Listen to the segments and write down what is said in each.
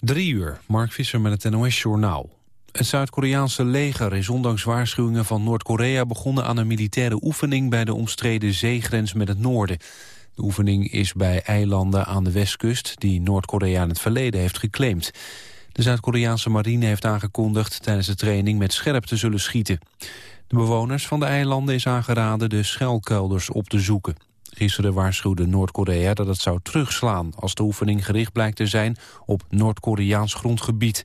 Drie uur, Mark Visser met het NOS-journaal. Het Zuid-Koreaanse leger is ondanks waarschuwingen van Noord-Korea... begonnen aan een militaire oefening bij de omstreden zeegrens met het noorden. De oefening is bij eilanden aan de westkust... die Noord-Korea in het verleden heeft geclaimd. De Zuid-Koreaanse marine heeft aangekondigd tijdens de training met scherp te zullen schieten. De bewoners van de eilanden is aangeraden de schuilkelders op te zoeken. Gisteren waarschuwde Noord-Korea dat het zou terugslaan... als de oefening gericht blijkt te zijn op Noord-Koreaans grondgebied.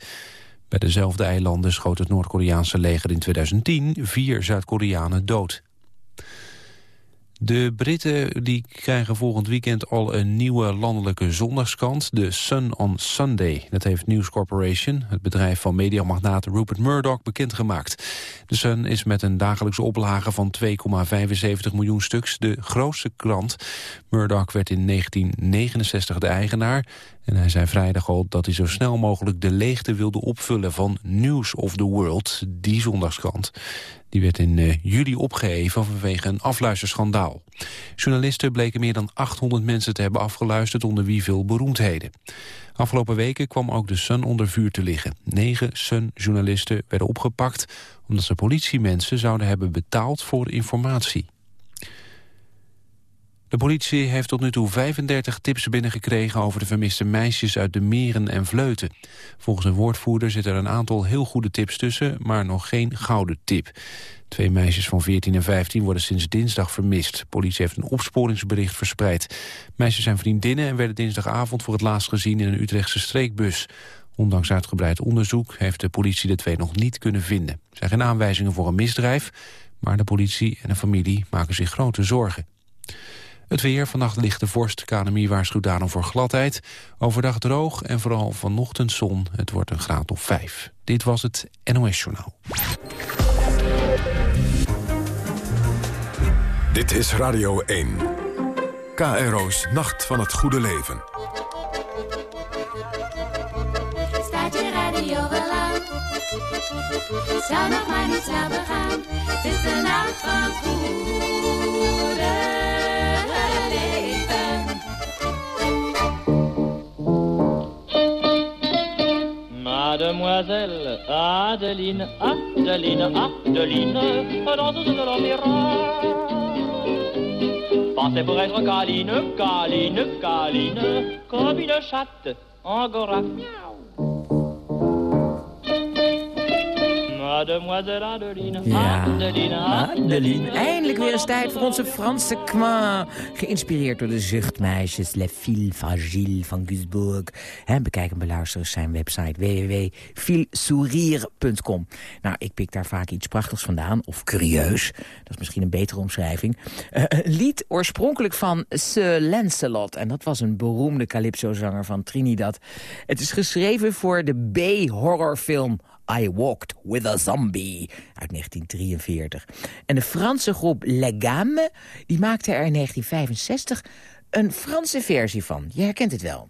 Bij dezelfde eilanden schoot het Noord-Koreaanse leger in 2010 vier Zuid-Koreanen dood. De Britten die krijgen volgend weekend al een nieuwe landelijke zondagskant, de Sun on Sunday. Dat heeft News Corporation, het bedrijf van mediamagnaat Rupert Murdoch, bekendgemaakt. De Sun is met een dagelijkse oplage van 2,75 miljoen stuks de grootste krant. Murdoch werd in 1969 de eigenaar en hij zei vrijdag al dat hij zo snel mogelijk de leegte wilde opvullen van News of the World, die zondagskrant. Die werd in uh, juli opgeheven vanwege een afluisterschandaal. Journalisten bleken meer dan 800 mensen te hebben afgeluisterd onder wie veel beroemdheden. Afgelopen weken kwam ook de Sun onder vuur te liggen. Negen Sun-journalisten werden opgepakt omdat ze politiemensen zouden hebben betaald voor informatie. De politie heeft tot nu toe 35 tips binnengekregen over de vermiste meisjes uit de Meren en Vleuten. Volgens een woordvoerder zit er een aantal heel goede tips tussen, maar nog geen gouden tip. Twee meisjes van 14 en 15 worden sinds dinsdag vermist. politie heeft een opsporingsbericht verspreid. Meisjes zijn vriendinnen en werden dinsdagavond voor het laatst gezien in een Utrechtse streekbus. Ondanks uitgebreid onderzoek heeft de politie de twee nog niet kunnen vinden. Er zijn geen aanwijzingen voor een misdrijf, maar de politie en de familie maken zich grote zorgen. Het weer, vannacht ligt de vorst. KNMI waarschuwt daarom voor gladheid. Overdag droog en vooral vanochtend zon. Het wordt een graad of vijf. Dit was het NOS Journaal. Dit is Radio 1. KRO's Nacht van het Goede Leven. Staat je radio wel aan? Zou nog maar niet snel begaan. Het is de nacht van het goede Mademoiselle Adeline, Adeline, Adeline, danseuse de l'opéra. Pensez pour être câline, câline, câline, comme une chatte angora. Mademoiselle Adeline, Ja, Adeline, Adeline. Eindelijk weer eens tijd voor onze Franse kma. Geïnspireerd door de zuchtmeisjes Les Filles Fragiles van Gusburg. Bekijk en beluister eens zijn website www.filsourire.com. Nou, ik pik daar vaak iets prachtigs vandaan. Of curieus. Dat is misschien een betere omschrijving. Een lied oorspronkelijk van Sir Lancelot. En dat was een beroemde calypso-zanger van Trinidad. Het is geschreven voor de B-horrorfilm I Walked with a Zombie uit 1943. En de Franse groep Les Gammes die maakte er in 1965 een Franse versie van. Je herkent het wel.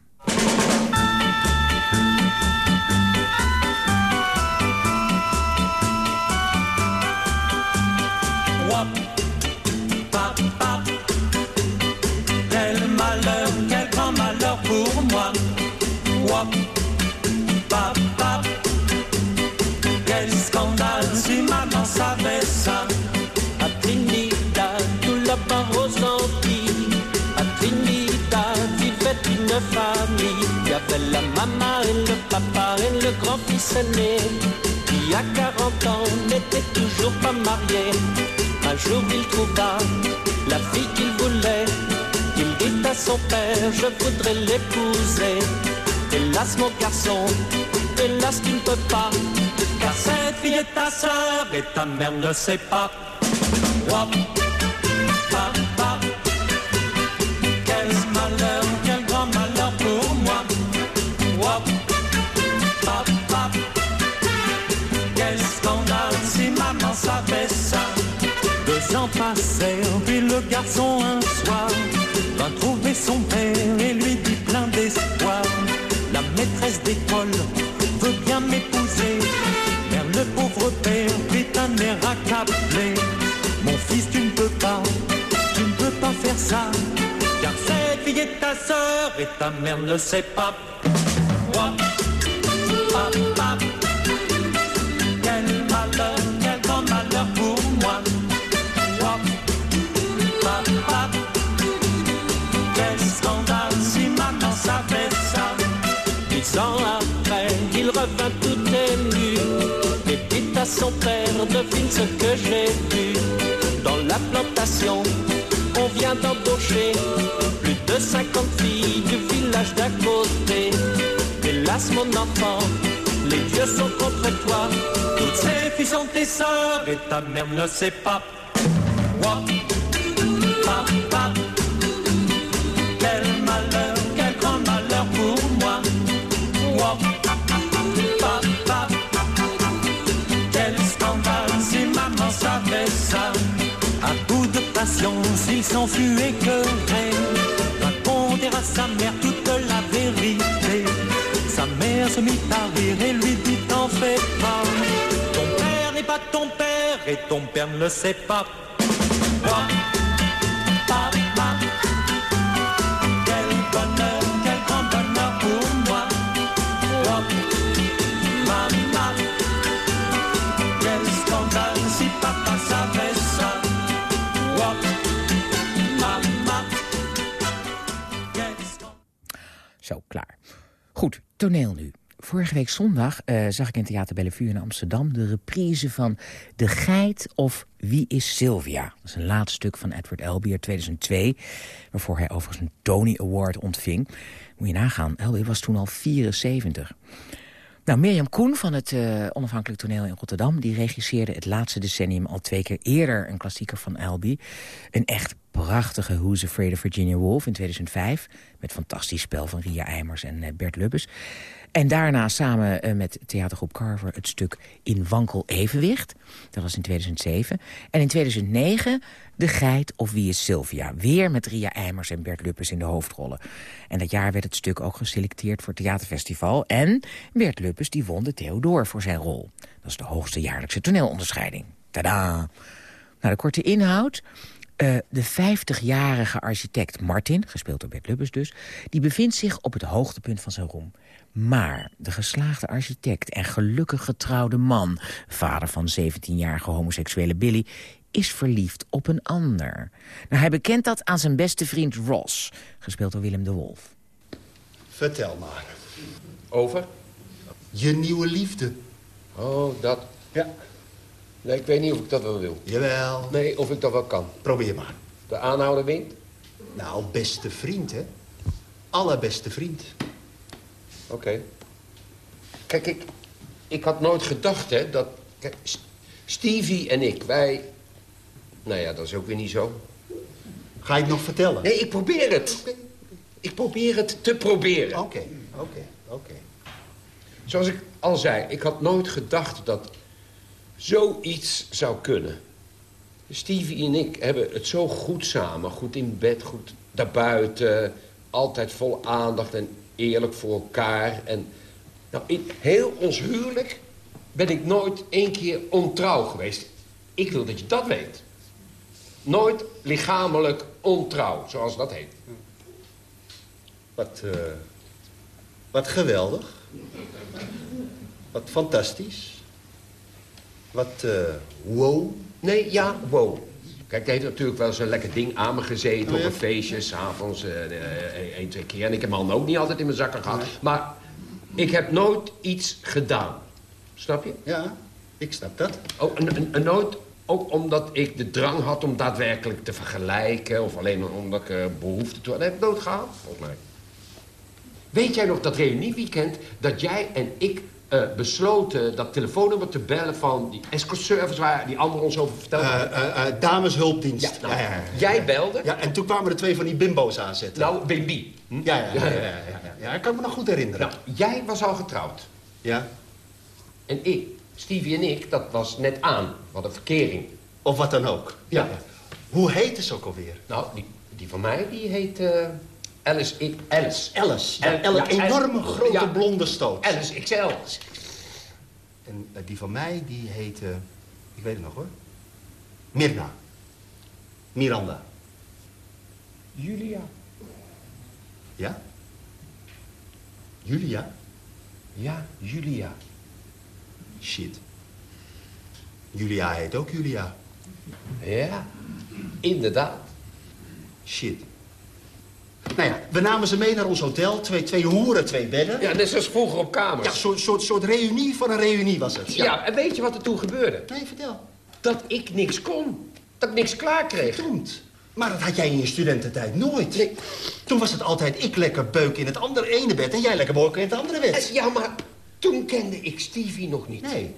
Avait la maman et le papa et le grand-fils aîné. Qui à 40 ans n'était toujours pas marié. Un jour il trouva la fille qu'il voulait. Il dit à son père, je voudrais l'épouser. Hélas mon garçon, hélas tu ne peux pas. Car cette fille est ta sœur et ta mère ne sait pas. Garçon un soir va trouver son père et lui dit plein d'espoir. La maîtresse d'école veut bien m'épouser. Mais le pauvre père prit un air accablé. Mon fils, tu ne peux pas, tu ne peux pas faire ça. Car cette fille est ta sœur et ta mère ne sait pas. Revint tout ému et dit à son père, devine ce que j'ai vu. Dans la plantation, on vient d'embaucher plus de 50 filles du village d'à côté. Hélas, mon enfant, les dieux sont contre toi. Toutes ces filles sont tes sœurs et ta mère ne sait pas. Patience, il s'enfuit écœuré. Raconter à sa mère toute la vérité. Sa mère se mit à rire et lui dit T'en fais pas. Ton père n'est pas ton père et ton père ne le sait pas. Toneel nu. Vorige week zondag eh, zag ik in Theater Bellevue in Amsterdam... de reprise van De Geit of Wie is Sylvia? Dat is een laatste stuk van Edward uit 2002... waarvoor hij overigens een Tony Award ontving. Moet je nagaan, Albee was toen al 74. Nou, Mirjam Koen van het eh, Onafhankelijk Toneel in Rotterdam... die regisseerde het laatste decennium al twee keer eerder... een klassieker van Albee. Een echt prachtige Who's Afraid of Virginia Woolf in 2005... met fantastisch spel van Ria Eimers en eh, Bert Lubbers. En daarna samen eh, met theatergroep Carver het stuk In Wankel Evenwicht. Dat was in 2007. En in 2009 De Geit of Wie is Sylvia. Weer met Ria Eimers en Bert Lubbers in de hoofdrollen. En dat jaar werd het stuk ook geselecteerd voor het theaterfestival. En Bert Lubbers die won de Theodor voor zijn rol. Dat is de hoogste jaarlijkse toneelonderscheiding. Tada! Nou, de korte inhoud... Uh, de 50-jarige architect Martin, gespeeld door Bert Lubbers dus... die bevindt zich op het hoogtepunt van zijn roem. Maar de geslaagde architect en gelukkig getrouwde man... vader van 17-jarige homoseksuele Billy... is verliefd op een ander. Nou, hij bekent dat aan zijn beste vriend Ross, gespeeld door Willem de Wolf. Vertel maar. Over? Je nieuwe liefde. Oh, dat. Ja. Nee, ik weet niet of ik dat wel wil. Jawel. Nee, of ik dat wel kan. Probeer maar. De aanhouder wint? Nou, beste vriend, hè. Allerbeste vriend. Oké. Kijk, ik, ik had nooit gedacht, hè, dat... Kijk, Stevie en ik, wij... Nou ja, dat is ook weer niet zo. Ga je het nog vertellen? Nee, ik probeer het. Ik probeer het te proberen. Oké, oké, oké. Zoals ik al zei, ik had nooit gedacht dat zoiets zou kunnen. Stevie en ik hebben het zo goed samen. Goed in bed, goed daarbuiten. Altijd vol aandacht en eerlijk voor elkaar. En nou, in heel ons huwelijk ben ik nooit één keer ontrouw geweest. Ik wil dat je dat weet. Nooit lichamelijk ontrouw, zoals dat heet. Wat, eh, wat geweldig. Wat fantastisch. Wat, eh, wow. Nee, ja, wow. Kijk, hij heeft natuurlijk wel zo'n lekker ding aan me gezeten Oh, ja? op een feestje, s'avonds, eh één, twee keer. En ik heb handen ook niet altijd in mijn zakken gehad. Maar ik heb nooit iets gedaan. Snap je? Ja, ik snap dat. Oh, en, en- en nooit, ook omdat ik de drang had om daadwerkelijk te vergelijken... of alleen omdat ik eh, behoefte toe had. Dat heb ik nooit gehad, volgens mij. Weet jij nog dat reunieweekend dat jij en ik eh, besloten dat telefoonnummer te bellen van die escort service waar die ander ons over vertelde? Eh, eh, eh, dameshulpdienst. Ja, nou, ja, ja. Jij belde? Ja, en toen kwamen er twee van die bimbo's aanzetten. Nou, baby. Hm? ja, ja, ja, ja, ja. Ja, ik kan me nog goed herinneren. Nou, jij was al getrouwd. Ja, En ik, Stevie en ik, dat was net aan. We hadden verkering. of wat dan ook. Ja. Hoe heette ze ook alweer? Nou, die, die van mij, die heet eh, Alice, ik, Alice. Alice. Ja, El- Alice, ja, enorme grote ja. blonde stoot. Alice XL. En eh, die van mij, die heette... Ik weet het nog hoor. Mirna. Miranda. Julia. Ja? Julia? Ja, Julia. Shit. Julia heet ook Julia. Ja, inderdaad. Shit. Nou ja, we namen ze mee naar ons hotel. Twee, twee hoeren, twee bedden. Ja, net zoals vroeger op kamers. Ja, een soort, soort, soort reunie van een reunie was het. Ja. en weet je wat er toen gebeurde? Nee, vertel. Dat ik niks kon. Dat ik niks klaar kreeg. Verdomd. Maar dat had jij in je studententijd nooit. Nee. Toen was het altijd ik lekker beuk in het andere ene bed... en jij lekker beuken in het andere bed. Eh, Ja, maar toen kende ik Stevie nog niet. Nee.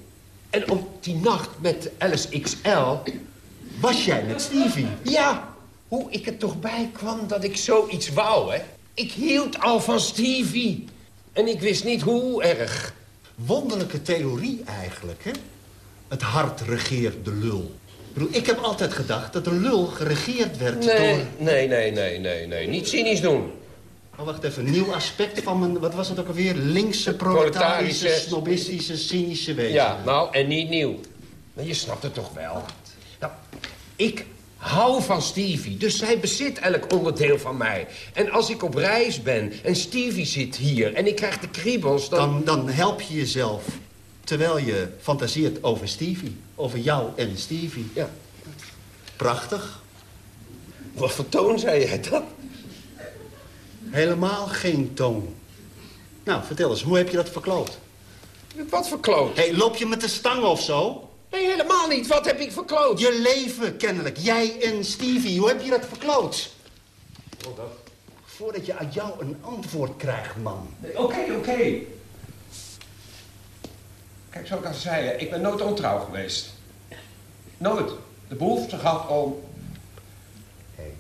En op die nacht met Alice XL... Was jij met Stevie? Ja, hoe ik er toch bij kwam dat ik zoiets wou, hè. Ik hield al van Stevie. En ik wist niet hoe erg. Wonderlijke theorie eigenlijk, hè? Het hart regeert de lul. Ik bedoel, ik heb altijd gedacht dat de lul geregeerd werd Nee, door... nee, nee, nee, nee, nee. Niet cynisch doen. Oh, wacht even, een nieuw aspect van mijn... Wat was het ook alweer? Linkse, proletarische, Proletarische- snobistische, cynische wezen. Ja, nou, en niet nieuw. Maar je snapt het toch wel. Nou, ik hou van Stevie, dus zij bezit elk onderdeel van mij. En als ik op reis ben en Stevie zit hier en ik krijg de kriebels... dan... Dan, dan help je jezelf terwijl je fantaseert over Stevie. Over jou en Stevie. Ja. Prachtig. Wat voor toon zei jij dat? Helemaal geen toon. Nou, vertel eens, hoe heb je dat verkloot? Wat verkloot? Hé, hey, loop je met de stang of zo? Nee, helemaal niet. Wat heb ik verkloot? Je leven, kennelijk. Jij en Stevie, hoe heb je dat verkloot? Voordat je uit jou een antwoord krijgt, man. Oké, oké. Kijk, zoals ik al zei, ik ben nooit ontrouw geweest. Nooit. De behoefte gehad om... Hé, hey,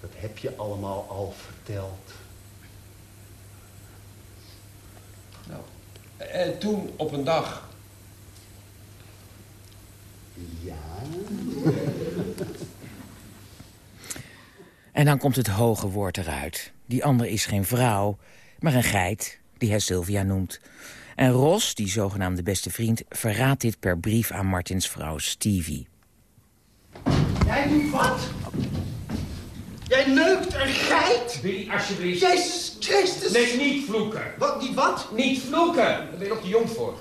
dat heb je allemaal al verteld. Nou, en toen op een dag... Ja? En dan komt het hoge woord eruit. Die ander is geen vrouw, maar een geit, die hij Sylvia noemt. En Ros, die zogenaamde beste vriend, verraadt dit per brief aan Martins vrouw Stevie. Jij doet wat? Jij neukt een geit? Billy, alsjeblieft. Jezus Christus! Nee, niet vloeken. Wat, niet wat? Niet vloeken. Daar ben je nog te jong voor.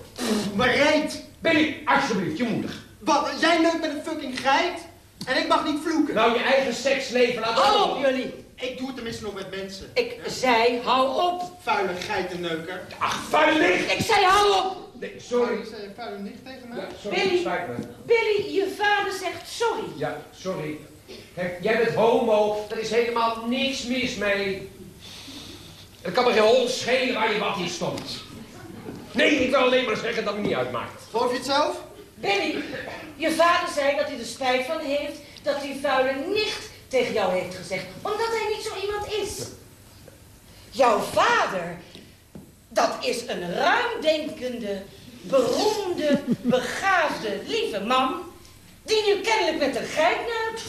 Maar rijdt. Billy, alsjeblieft, je moeder. Wat, jij neukt met een fucking geit? En ik mag niet vloeken? Nou, je eigen seksleven laat Hou op jullie. Ik doe het tenminste nog met mensen. Ik zei hou op. Vuile geitenneuker. Ach, vuil licht. Ik zei hou op. Nee, sorry. zei een vuile nicht tegen mij? Ja, sorry, Billy. spijt me. Billy, je vader zegt sorry. Ja, sorry. Kijk, jij bent homo, er is helemaal niks mis mee. Het kan me geen hol schelen waar je wat in stond. Nee, ik wil alleen maar zeggen dat het niet uitmaakt. Geloof je het zelf? Billy, je vader zei dat hij er spijt van heeft dat die vuile nicht tegen jou heeft gezegd. Omdat hij niet zo iemand is. Jouw vader, dat is een ruimdenkende, beroemde, begaafde, lieve man. Die nu kennelijk met een geit neukt.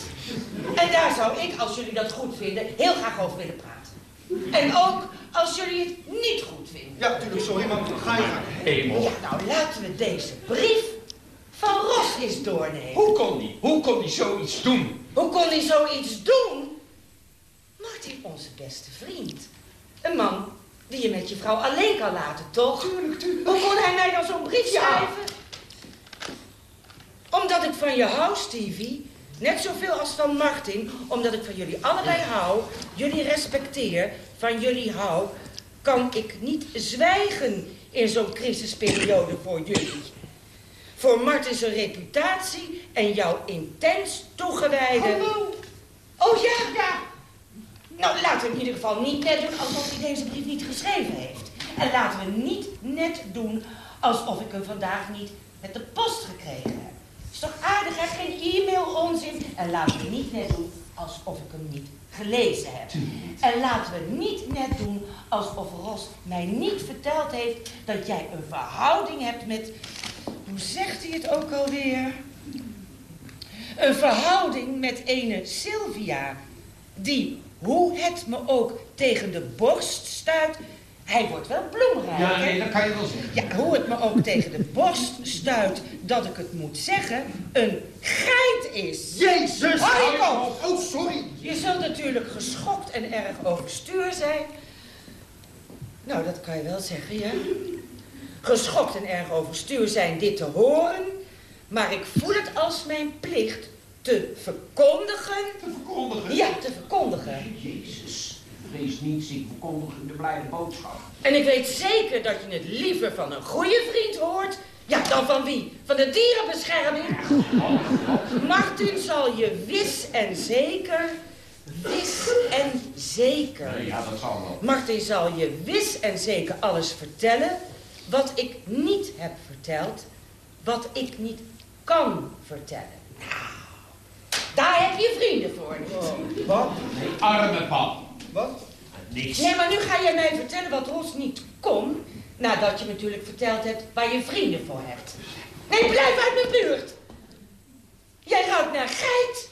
En daar zou ik, als jullie dat goed vinden, heel graag over willen praten. En ook als jullie het niet goed vinden. Ja, natuurlijk, sorry, maar ga je gang. Hemel. Ja, nou laten we deze brief van Ros eens doornemen. Hoe kon die? Hoe kon die zoiets doen? Hoe kon hij zoiets doen? Martin, onze beste vriend. Een man die je met je vrouw alleen kan laten, toch? Tuurlijk, tuurlijk. Hoe kon hij mij dan zo'n brief Ja. schrijven? Omdat ik van je hou, Stevie. Net zoveel als van Martin. Omdat ik van jullie allebei hou, jullie respecteer, van jullie hou... kan ik niet zwijgen in zo'n crisisperiode voor jullie. Voor Martin's reputatie en jouw intens toegewijde... Hallo. Oh ja, ja. Nou, laten we in ieder geval niet net doen alsof hij deze brief niet geschreven heeft. En laten we niet net doen alsof ik hem vandaag niet met de post gekregen heb. Is toch aardig, hè? Geen e-mail onzin. En laten we niet net doen alsof ik hem niet gelezen heb. En laten we niet net doen alsof Ros mij niet verteld heeft dat jij een verhouding hebt met... Hoe zegt hij het ook alweer? Een verhouding met ene Sylvia, die, hoe het me ook tegen de borst stuit... Hij wordt wel bloemrijk, Ja, nee, dat kan je wel zeggen. Ja, hoe het me ook tegen de borst stuit dat ik het moet zeggen, een geit is. Jezus! Kop. Oh, sorry. Je zult natuurlijk geschokt en erg overstuur zijn. Nou, dat kan je wel zeggen, ja. Geschokt en erg overstuur zijn dit te horen. Maar ik voel het als mijn plicht te verkondigen. Te verkondigen. Ja, te verkondigen. Jezus. Vrees niets, ik de blijde boodschap. En ik weet zeker dat je het liever van een goede vriend hoort... Ja, dan van wie? Van de dierenbescherming? Martin zal je wis en zeker... Wis en zeker... Ja, dat zal wel. Martin zal je wis en zeker alles vertellen... wat ik niet heb verteld... wat ik niet kan vertellen. Nou, daar heb je vrienden voor. niet? Wat? Arme pap. Wat? Niks. Nee, maar nu ga jij mij vertellen wat Ros niet kon... nadat je natuurlijk verteld hebt waar je vrienden voor hebt. Nee, blijf uit mijn buurt! Jij ruikt naar geit.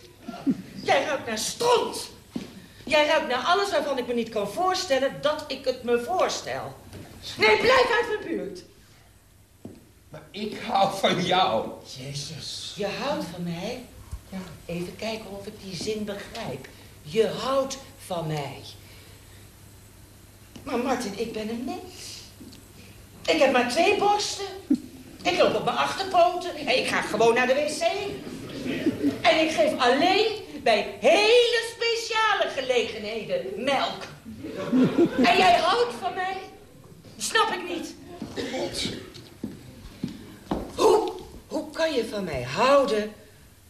Jij ruikt naar stront. Jij ruikt naar alles waarvan ik me niet kan voorstellen dat ik het me voorstel. Nee, blijf uit mijn buurt. Maar ik hou van jou. Jezus. Je houdt van mij? Ja, even kijken of ik die zin begrijp. Je houdt van mij. Maar Martin, ik ben een mens. Ik heb maar twee borsten. Ik loop op mijn achterpoten en ik ga gewoon naar de wc. En ik geef alleen bij hele speciale gelegenheden melk. En jij houdt van mij? Snap ik niet. Hoe, hoe kan je van mij houden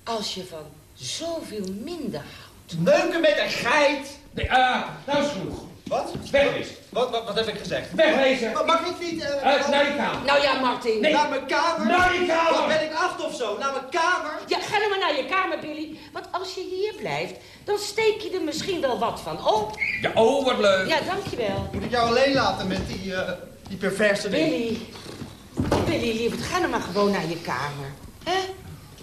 als je van zoveel minder houdt? Neuken met een geit! Nee, ah, nou is genoeg. Wat? Wegwezen. Wat, wat, wat heb ik gezegd? Wegwezen. Ma- Mag ik niet... eh, Uit naar je kamer. Nou ja, Martin. Nee. Naar mijn kamer? Naar je kamer. Wat ben ik acht of zo? Naar mijn kamer? Ja, ga dan maar naar je kamer, Billy. Want als je hier blijft, dan steek je er misschien wel wat van op. Ja, oh, wat leuk. Ja, dankjewel. Moet ik jou alleen laten met die, eh, die perverse dingen? Billy. Billy, lieverd, ga dan maar gewoon naar je kamer. hè?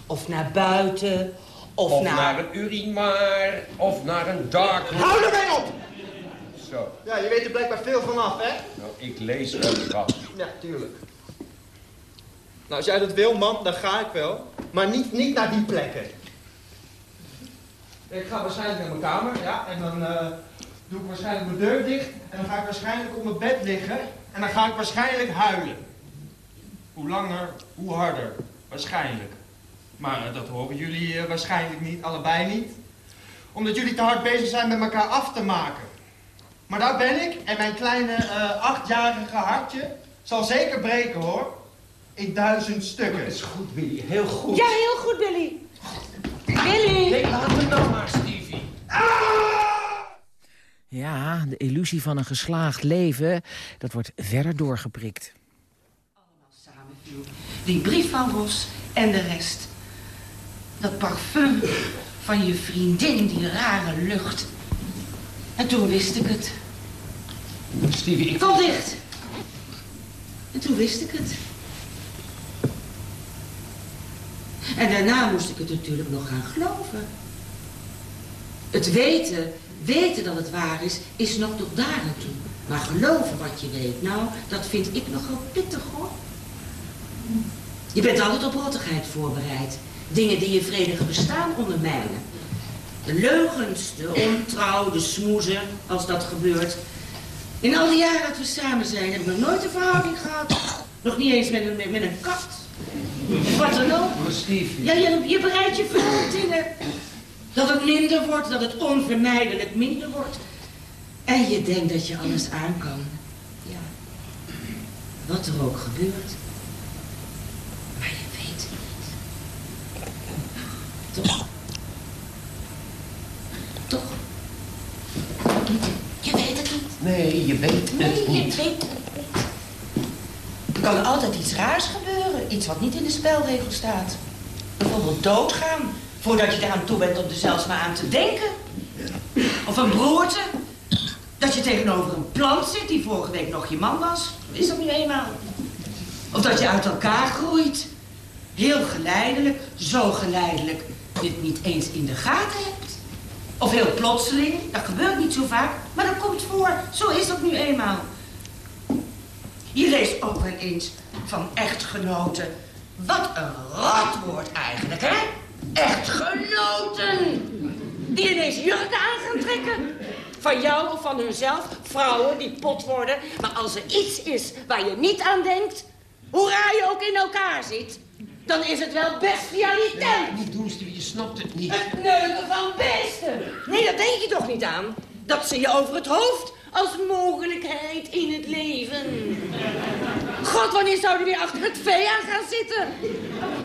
Of naar buiten. Of, Of naar... naar een urinoir, of naar een dark room. Hou er mee op! Zo, Ja, je weet er blijkbaar veel vanaf, hè? nou, ik lees wel wat. Ja, tuurlijk. Nou, als jij dat wil, man, dan ga ik wel. Maar niet, niet naar die plekken. Ik ga waarschijnlijk naar mijn kamer, ja. En dan eh, doe ik waarschijnlijk mijn deur dicht. En dan ga ik waarschijnlijk op mijn bed liggen. En dan ga ik waarschijnlijk huilen. Hoe langer, hoe harder. Waarschijnlijk. Maar eh, dat horen jullie eh, waarschijnlijk niet, allebei niet. Omdat jullie te hard bezig zijn met elkaar af te maken. Maar daar ben ik en mijn kleine eh, achtjarige hartje zal zeker breken hoor. In duizend stukken. Dat is goed, Billy. Heel goed. Ja, heel goed, Billy. Billy! Nee, laat me nou maar, Stevie. Ja, de illusie van een geslaagd leven, dat wordt verder doorgeprikt. samenviel. Die brief van Ros en de rest. Dat parfum van je vriendin, die rare lucht. En toen wist ik het. Stevie, ik... Kom dicht. En toen wist ik het. En daarna moest ik het natuurlijk nog gaan geloven. Het weten, weten dat het waar is, is nog tot daar aan toe. Maar geloven wat je weet, nou, dat vind ik nogal pittig hoor. Je bent altijd op rottigheid voorbereid. Dingen die je vredige bestaan ondermijnen. De leugens, de ontrouw, de smoezen, als dat gebeurt. In al die jaren dat we samen zijn, heb ik nog nooit een verhouding gehad. Nog niet eens met een, met, met een kat. Wat dan ook. Ja, je, je bereidt je voor dingen. Dat het minder wordt, dat het onvermijdelijk minder wordt. En je denkt dat je alles aan kan. Ja. Wat er ook gebeurt. Maar je weet het niet. Toch? Toch? Je weet het niet. Nee, je weet het Nee, je niet. weet het niet. Er kan altijd iets raars gebeuren. Iets wat niet in de spelregel staat. Bijvoorbeeld doodgaan. Voordat je eraan toe bent om er zelfs maar aan te denken. Of een broerte. Dat je tegenover een plant zit die vorige week nog je man was. Is dat nu eenmaal? Of dat je uit elkaar groeit. Heel geleidelijk, zo geleidelijk, je het niet eens in de gaten hebt. Of heel plotseling, dat gebeurt niet zo vaak, maar dat komt voor. Zo is dat nu eenmaal. Je leest ook wel eens van echtgenoten. Wat een rotwoord eigenlijk, hè? Echtgenoten! Die ineens jurken aan gaan trekken. Van jou of van hunzelf. Vrouwen die pot worden. Maar als er iets is waar je niet aan denkt... hoe raar je ook in elkaar zit... dan is het wel bestialiteit. Niet doen, je snapt het niet. Het neuken van beesten. Nee, dat denk je toch niet aan? Dat zie je over het hoofd als mogelijkheid in het leven. God, wanneer zou hij weer achter het vee aan gaan zitten?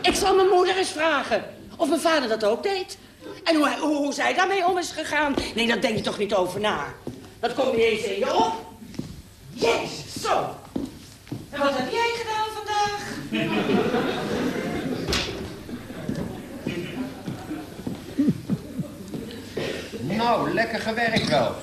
Ik zal mijn moeder eens vragen of mijn vader dat ook deed. En hoe, hoe, hoe zij daarmee om is gegaan. Nee, daar denk je toch niet over na. Dat komt niet eens in je op. Jezus, zo. En wat heb jij gedaan vandaag? Nou, lekker gewerkt wel.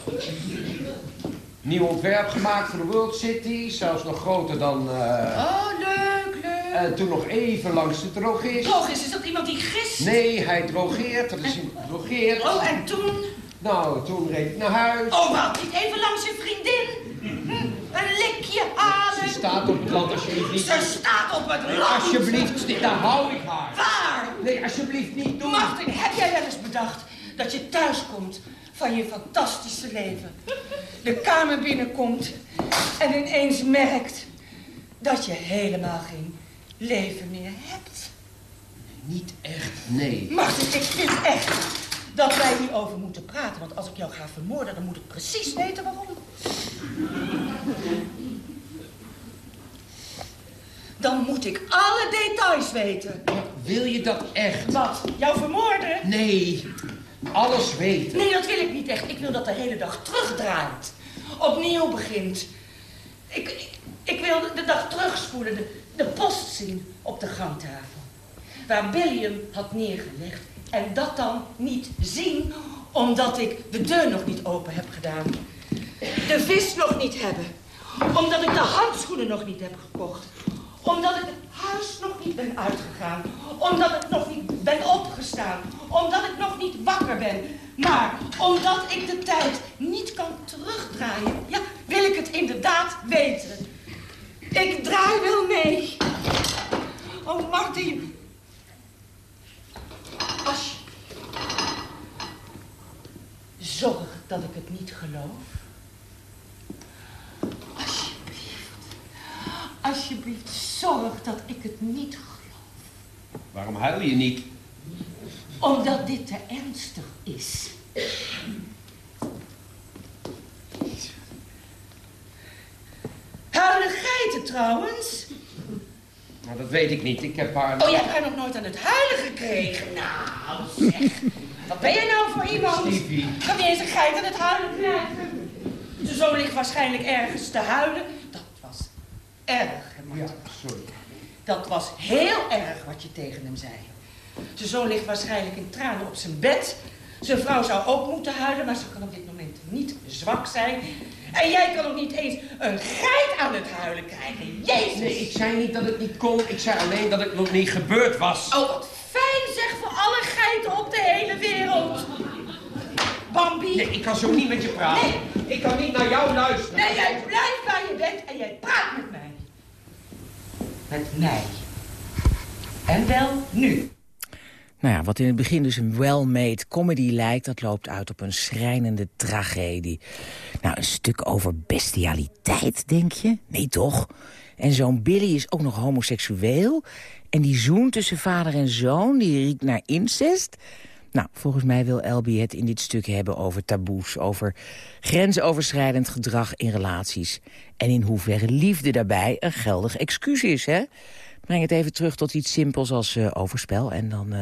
Nieuw ontwerp gemaakt voor de World City. Zelfs nog groter dan... eh, Oh, leuk, leuk. En toen nog even langs de drogist. Toch is, dat iemand die gist? Nee, hij drogeert. Dat is een drogeert. Oh, en toen? Nou, toen reed ik naar huis. Oh, wat? Niet even langs je vriendin? Hm, een likje halen? Ze staat op het land alsjeblieft niet. Ze staat op het land. Alsjeblieft, daar hou ik haar. Waar? Nee, alsjeblieft niet doen. Martin, heb jij wel eens bedacht dat je thuis komt van je fantastische leven? De kamer binnenkomt en ineens merkt dat je helemaal geen leven meer hebt. Niet echt, nee. Martin, ik vind echt dat wij hierover moeten praten. Want als ik jou ga vermoorden, dan moet ik precies weten waarom. Dan moet ik alle details weten. Wil je dat echt? Wat? Jou vermoorden? Nee, alles weten. Nee, dat wil ik niet echt. Ik wil dat de hele dag terugdraait. Opnieuw begint. Ik, ik, wil de, dag terugspoelen, de, de post zien op de gangtafel. Waar Billy hem had neergelegd. En dat dan niet zien, omdat ik de deur nog niet open heb gedaan. De vis nog niet hebben. Omdat ik de handschoenen nog niet heb gekocht. Omdat ik huis nog niet ben uitgegaan. Omdat ik nog niet ben opgestaan. Omdat ik nog niet wakker ben. Maar omdat ik de tijd niet kan terugdraaien, ja, wil ik het inderdaad weten. Ik draai wel mee. Oh, Martin. Alsjeblieft. Zorg dat ik het niet geloof. Alsjeblieft, zorg dat ik het niet geloof. Waarom huil je niet? Omdat dit te ernstig is. Huilen geiten trouwens? Nou, dat weet ik niet. Ik heb haar... Oh, jij hebt haar nog nooit aan het huilen gekregen. Nou, zeg. Wat ben jij nou voor iemand? Stevie. Kan niet eens een geit aan het huilen krijgen. Zijn zoon ligt waarschijnlijk ergens te huilen. Erg, hè, Martin. Ja, sorry. Dat was heel erg wat je tegen hem zei. Zijn zoon ligt waarschijnlijk in tranen op zijn bed. Zijn vrouw zou ook moeten huilen, maar ze kan op dit moment niet zwak zijn. En jij kan ook niet eens een geit aan het huilen krijgen. Jezus! Nee, ik zei niet dat het niet kon. Ik zei alleen dat het nog niet gebeurd was. Oh, wat fijn zeg voor alle geiten op de hele wereld. Bambi. Nee, ik kan zo niet met je praten. Nee. Ik kan niet naar jou luisteren. Nee, jij blijft waar je bent en jij praat met mij. Met mij. En wel nu. Nou ja, wat in het begin dus een well-made comedy lijkt... dat loopt uit op een schrijnende tragedie. Nou, een stuk over bestialiteit, denk je? Nee, toch? En zo'n Billy is ook nog homoseksueel. En die zoen tussen vader en zoon, die riekt naar incest. Nou, volgens mij wil Elby het in dit stuk hebben over taboes... over grensoverschrijdend gedrag in relaties... en in hoeverre liefde daarbij een geldig excuus is, hè? Breng het even terug tot iets simpels als eh, overspel. En dan eh,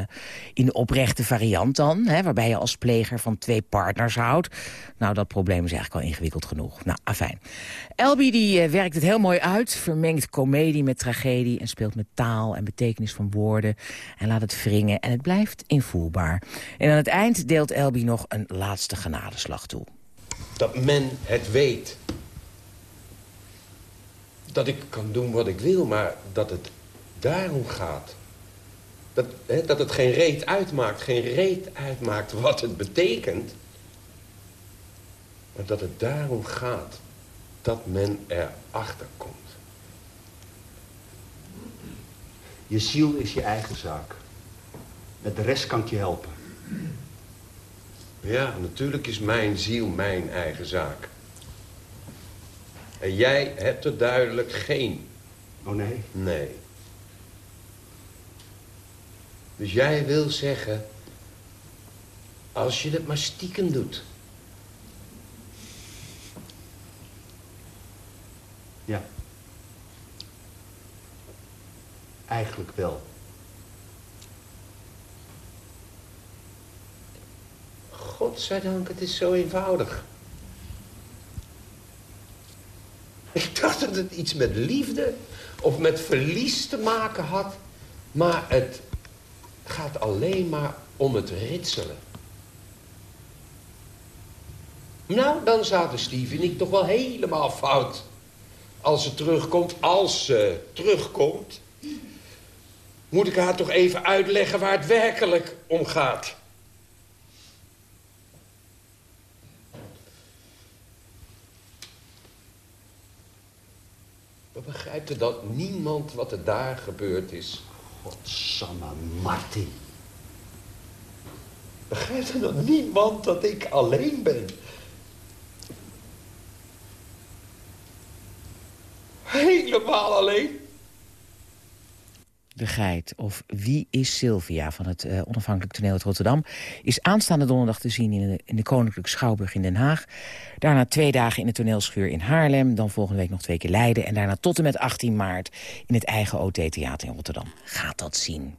in de oprechte variant dan, hè, waarbij je als pleger van twee partners houdt. Nou, dat probleem is eigenlijk al ingewikkeld genoeg. Nou, afijn. Elby die eh, werkt het heel mooi uit, vermengt komedie met tragedie... en speelt met taal en betekenis van woorden en laat het wringen. En het blijft invoelbaar. En aan het eind deelt Elby nog een laatste genadeslag toe. Dat men het weet. Dat ik kan doen wat ik wil, maar dat het daarom gaat. Dat, hè, dat het geen reet uitmaakt, geen reet uitmaakt wat het betekent. Maar dat het daarom gaat dat men erachter komt. Je ziel is je eigen zaak. Met de rest kan ik je helpen. Ja, natuurlijk is mijn ziel mijn eigen zaak. En jij hebt er duidelijk geen. Oh nee? Nee. Dus jij wil zeggen, als je het maar stiekem doet. Ja. Eigenlijk wel. Godzijdank, het is zo eenvoudig. Ik dacht dat het iets met liefde of met verlies te maken had, maar het gaat alleen maar om het ritselen. Nou, dan zaten Steve en ik toch wel helemaal fout. Als ze terugkomt, als ze terugkomt... moet ik haar toch even uitleggen waar het werkelijk om gaat. We begrijpen dat niemand wat er daar gebeurd is. Godsamme, Martin. Begrijpt er dan niemand dat ik alleen ben? Helemaal alleen? Of Wie is Sylvia van het uh, onafhankelijk toneel uit Rotterdam... is aanstaande donderdag te zien in de, in de Koninklijk Schouwburg in Den Haag. Daarna twee dagen in de toneelschuur in Haarlem. Dan volgende week nog twee keer Leiden. En daarna tot en met 18 maart in het eigen OT-theater in Rotterdam. Gaat dat zien.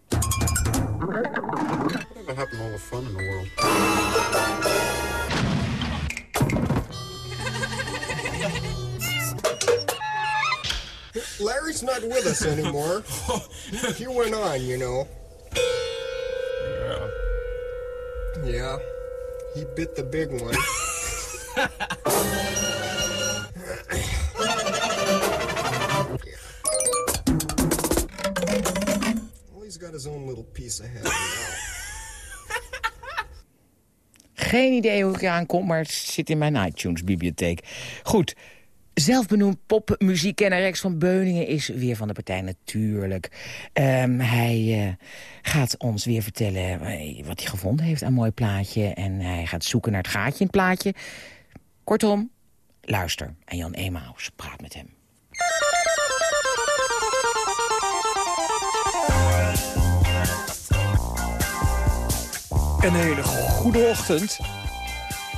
Larry's not with us anymore. he went on, you know. Yeah. Yeah. He bit the big one. well, he's got his own little piece of heaven. Geen idee hoe ik eraan kom, maar het zit in mijn iTunes-bibliotheek. Goed, zelfbenoemd popmuziekkenner Rex van Beuningen is weer van de partij natuurlijk. Ehm, hij eh, gaat ons weer vertellen eh, wat hij gevonden heeft aan mooi plaatje. En hij gaat zoeken naar het gaatje in het plaatje. Kortom, luister. En Jan Emaus praat met hem. Een hele goede ochtend.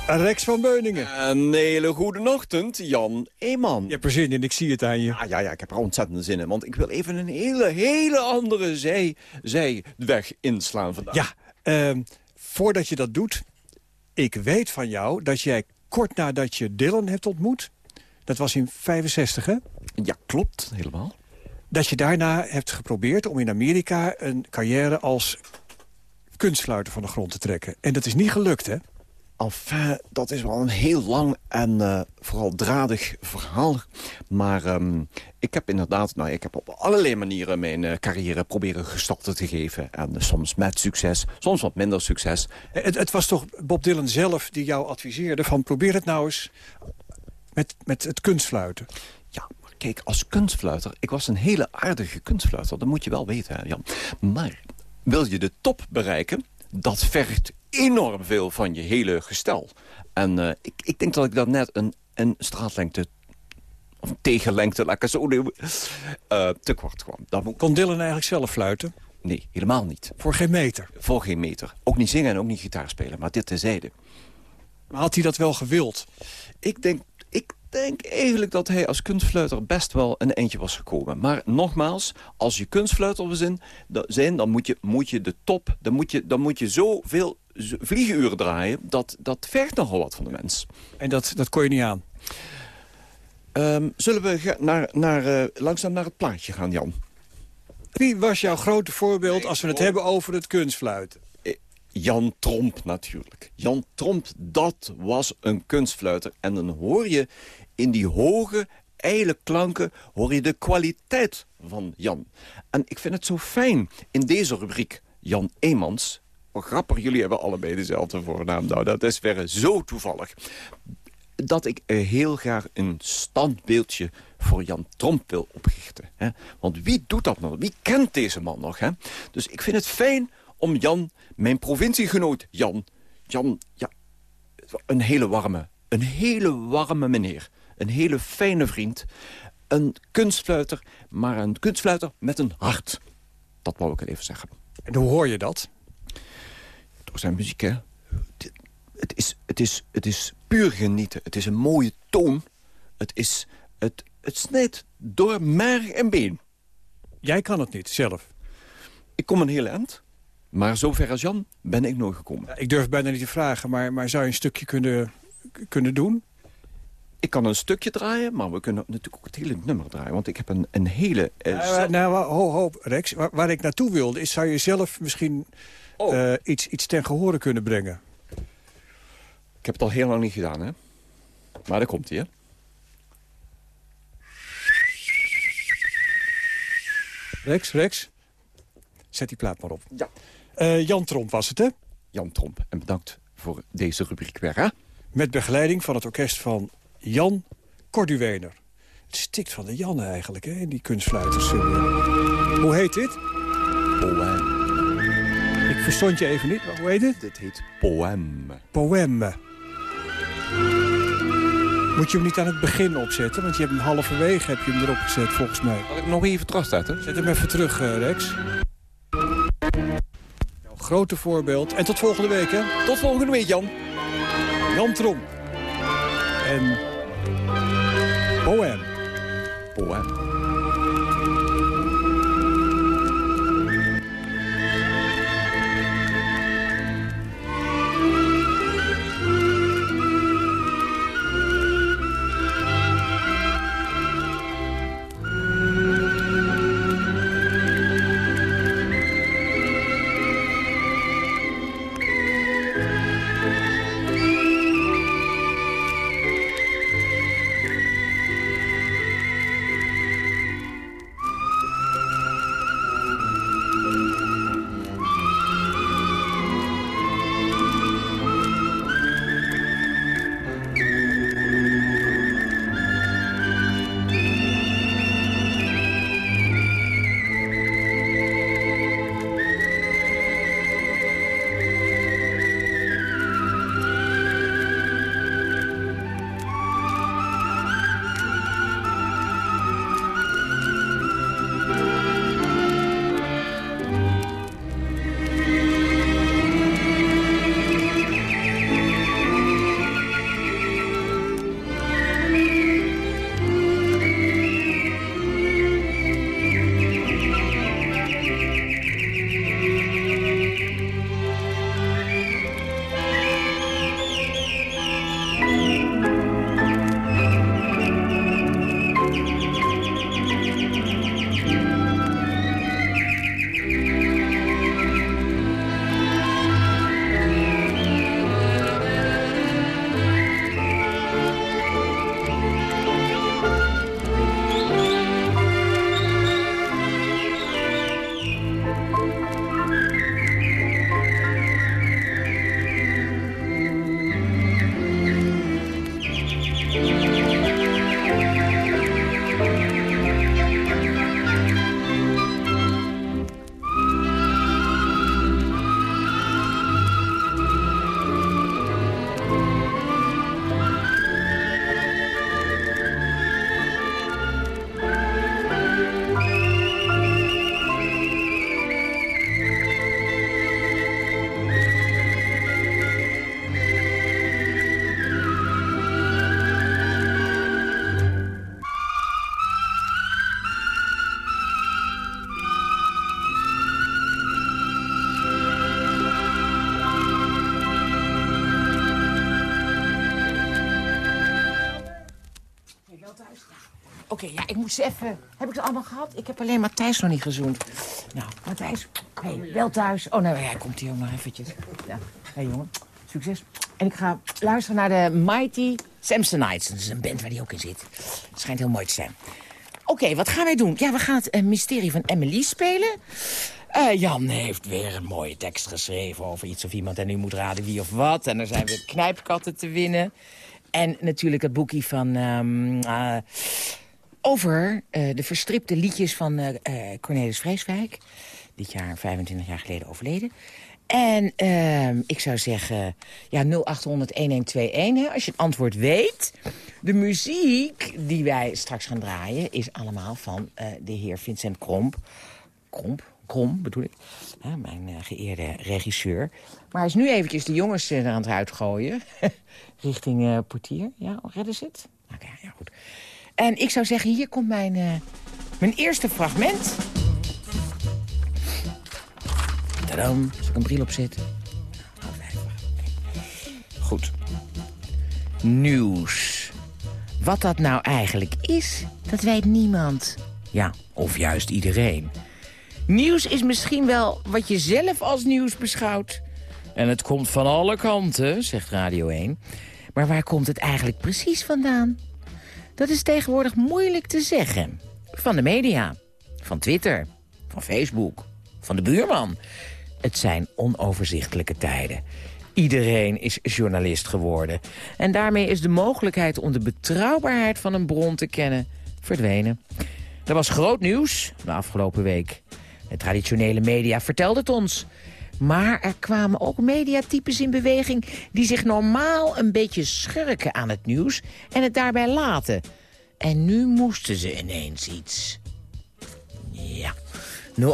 Rex van Beuningen. Een hele goede ochtend, Jan Eeman. Je hebt er zin in, ik zie het aan je. Ja, ja, ja, ik heb er ontzettend zin in. Want ik wil even een hele, hele andere zij, zijweg inslaan vandaag. Ja, ehm, voordat je dat doet... Ik weet van jou dat jij kort nadat je Dylan hebt ontmoet... dat was in 65, hè? Ja, klopt, helemaal. Dat je daarna hebt geprobeerd om in Amerika... een carrière als kunstfluiter van de grond te trekken. En dat is niet gelukt, hè? Enfin, dat is wel een heel lang en uh, vooral dradig verhaal. Maar um, ik heb inderdaad, nou, ik heb op allerlei manieren mijn uh, carrière proberen gestalte te geven. En uh, soms met succes, soms wat minder succes. Het, het, was toch Bob Dylan zelf die jou adviseerde van probeer het nou eens met, met het kunstfluiten. Ja, maar kijk, als kunstfluiter, ik was een hele aardige kunstfluiter. Dat moet je wel weten, hè, Jan. Maar wil je de top bereiken, dat vergt enorm veel van je hele gestel. En uh, ik, ik denk dat ik dat net een, een straatlengte of een tegenlengte, laat ik het zo noemen, uh, te kort kwam. Dat moet... Kon Dylan eigenlijk zelf fluiten? Nee, helemaal niet. Voor geen meter? Voor geen meter. Ook niet zingen en ook niet gitaar spelen, maar dit terzijde. Maar had hij dat wel gewild? Ik denk, ik denk eigenlijk dat hij als kunstfluiter best wel een eindje was gekomen. Maar nogmaals, als je kunstfluiter wil zijn dan moet je, moet je de top... dan moet je, dan moet je zoveel vliegenuren draaien... dat, dat vergt nogal wat van de mens. En dat, dat kon je niet aan? Um, zullen we naar, naar, uh, langzaam naar het plaatje gaan, Jan? Wie was jouw grote voorbeeld als we het hebben over het kunstfluiten? Jan Tromp natuurlijk. Jan Tromp, dat was een kunstfluiter. En dan hoor je in die hoge, ijle klanken... hoor je de kwaliteit van Jan. En ik vind het zo fijn in deze rubriek... Jan Eemans, grappig, jullie hebben allebei dezelfde voornaam. Nou, dat is weer zo toevallig. Dat ik heel graag een standbeeldje voor Jan Tromp wil oprichten. Hè? Want wie doet dat nog? Wie kent deze man nog? Hè? Dus ik vind het fijn om Jan, mijn provinciegenoot Jan... Jan, ja, een hele warme, een hele warme meneer. Een hele fijne vriend. Een kunstfluiter, maar een kunstfluiter met een hart. Dat wou ik even zeggen. En hoe hoor je dat? Zijn muziek, hè. Het is, het is, het is puur genieten. Het is een mooie toon. Het is, het, Het snijdt door merg en been. Jij kan het niet, zelf. Ik kom een heel eind. Maar zover als Jan ben ik nooit gekomen. Ik durf bijna niet te vragen, maar, maar zou je een stukje kunnen, kunnen doen? Ik kan een stukje draaien, maar we kunnen natuurlijk ook het hele nummer draaien. Want ik heb een, een hele... eh, Uh, nou, ho, ho, Rex, waar, waar ik naartoe wilde... is zou je zelf misschien Oh. eh, iets, iets ten gehore kunnen brengen? Ik heb het al heel lang niet gedaan, hè. Maar daar komt hij, hè. Rex, Rex, zet die plaat maar op. Ja. Eh, Jan Tromp was het, hè? Jan Tromp. En bedankt voor deze rubriek weer, hè. Met begeleiding van het orkest van Jan Corduwener. Het stikt van de Jan eigenlijk, hè, die kunstfluiters. Hoe heet dit? Verstond je even niet. Hoe heet het? Dit heet Poème. Poème. Moet je hem niet aan het begin opzetten? Want je hebt hem halverwege heb je hem erop gezet, volgens mij. Had ik nog even terugzetten? Zet hem even terug, eh, Rex. Jouw grote voorbeeld. En tot volgende week, hè? Tot volgende week, Jan. Jan Tromp. En... Poème. Poème. Ja, ik moet ze even... Heb ik ze allemaal gehad? Ik heb alleen Matthijs nog niet gezoend. Nou, Matthijs, hey, wel thuis. Oh, nou, hij komt hier ook nog eventjes. Ja, hey, jongen, succes. En ik ga luisteren naar de Mighty Samsonites. Dat is een band waar die ook in zit. Het schijnt heel mooi te zijn. Oké, wat gaan wij doen? Ja, we gaan het eh, mysterie van Emily spelen. Eh, Jan heeft weer een mooie tekst geschreven over iets of iemand... en u moet raden wie of wat. En er zijn weer knijpkatten te winnen. En natuurlijk het boekje van... ehm, eh, over eh, de verstripte liedjes van eh, Cornelis Vreeswijk. Dit jaar, 25 jaar geleden, overleden. En ehm, ik zou zeggen, ja, 0800-1121, hè, als je het antwoord weet. De muziek die wij straks gaan draaien is allemaal van de heer Vincent Kromp. Kromp? Krom bedoel ik. Mijn geëerde regisseur. Maar hij is nu eventjes de jongens er aan het uitgooien. Richting portier. Ja, redden ze het? Oké, ja, goed. En ik zou zeggen, hier komt mijn, eh, mijn eerste fragment. Tadam, als ik een bril op zet. Goed. Nieuws. Wat dat nou eigenlijk is, dat weet niemand. Ja, of juist iedereen. Nieuws is misschien wel wat je zelf als nieuws beschouwt. En het komt van alle kanten, zegt Radio 1. Maar waar komt het eigenlijk precies vandaan? Dat is tegenwoordig moeilijk te zeggen. Van de media, van Twitter, van Facebook, van de buurman. Het zijn onoverzichtelijke tijden. Iedereen is journalist geworden. En daarmee is de mogelijkheid om de betrouwbaarheid van een bron te kennen verdwenen. Er was groot nieuws de afgelopen week. De traditionele media vertelden het ons. Maar er kwamen ook mediatypes in beweging... die zich normaal een beetje schurken aan het nieuws en het daarbij laten. En nu moesten ze ineens iets. Ja. 0800-1121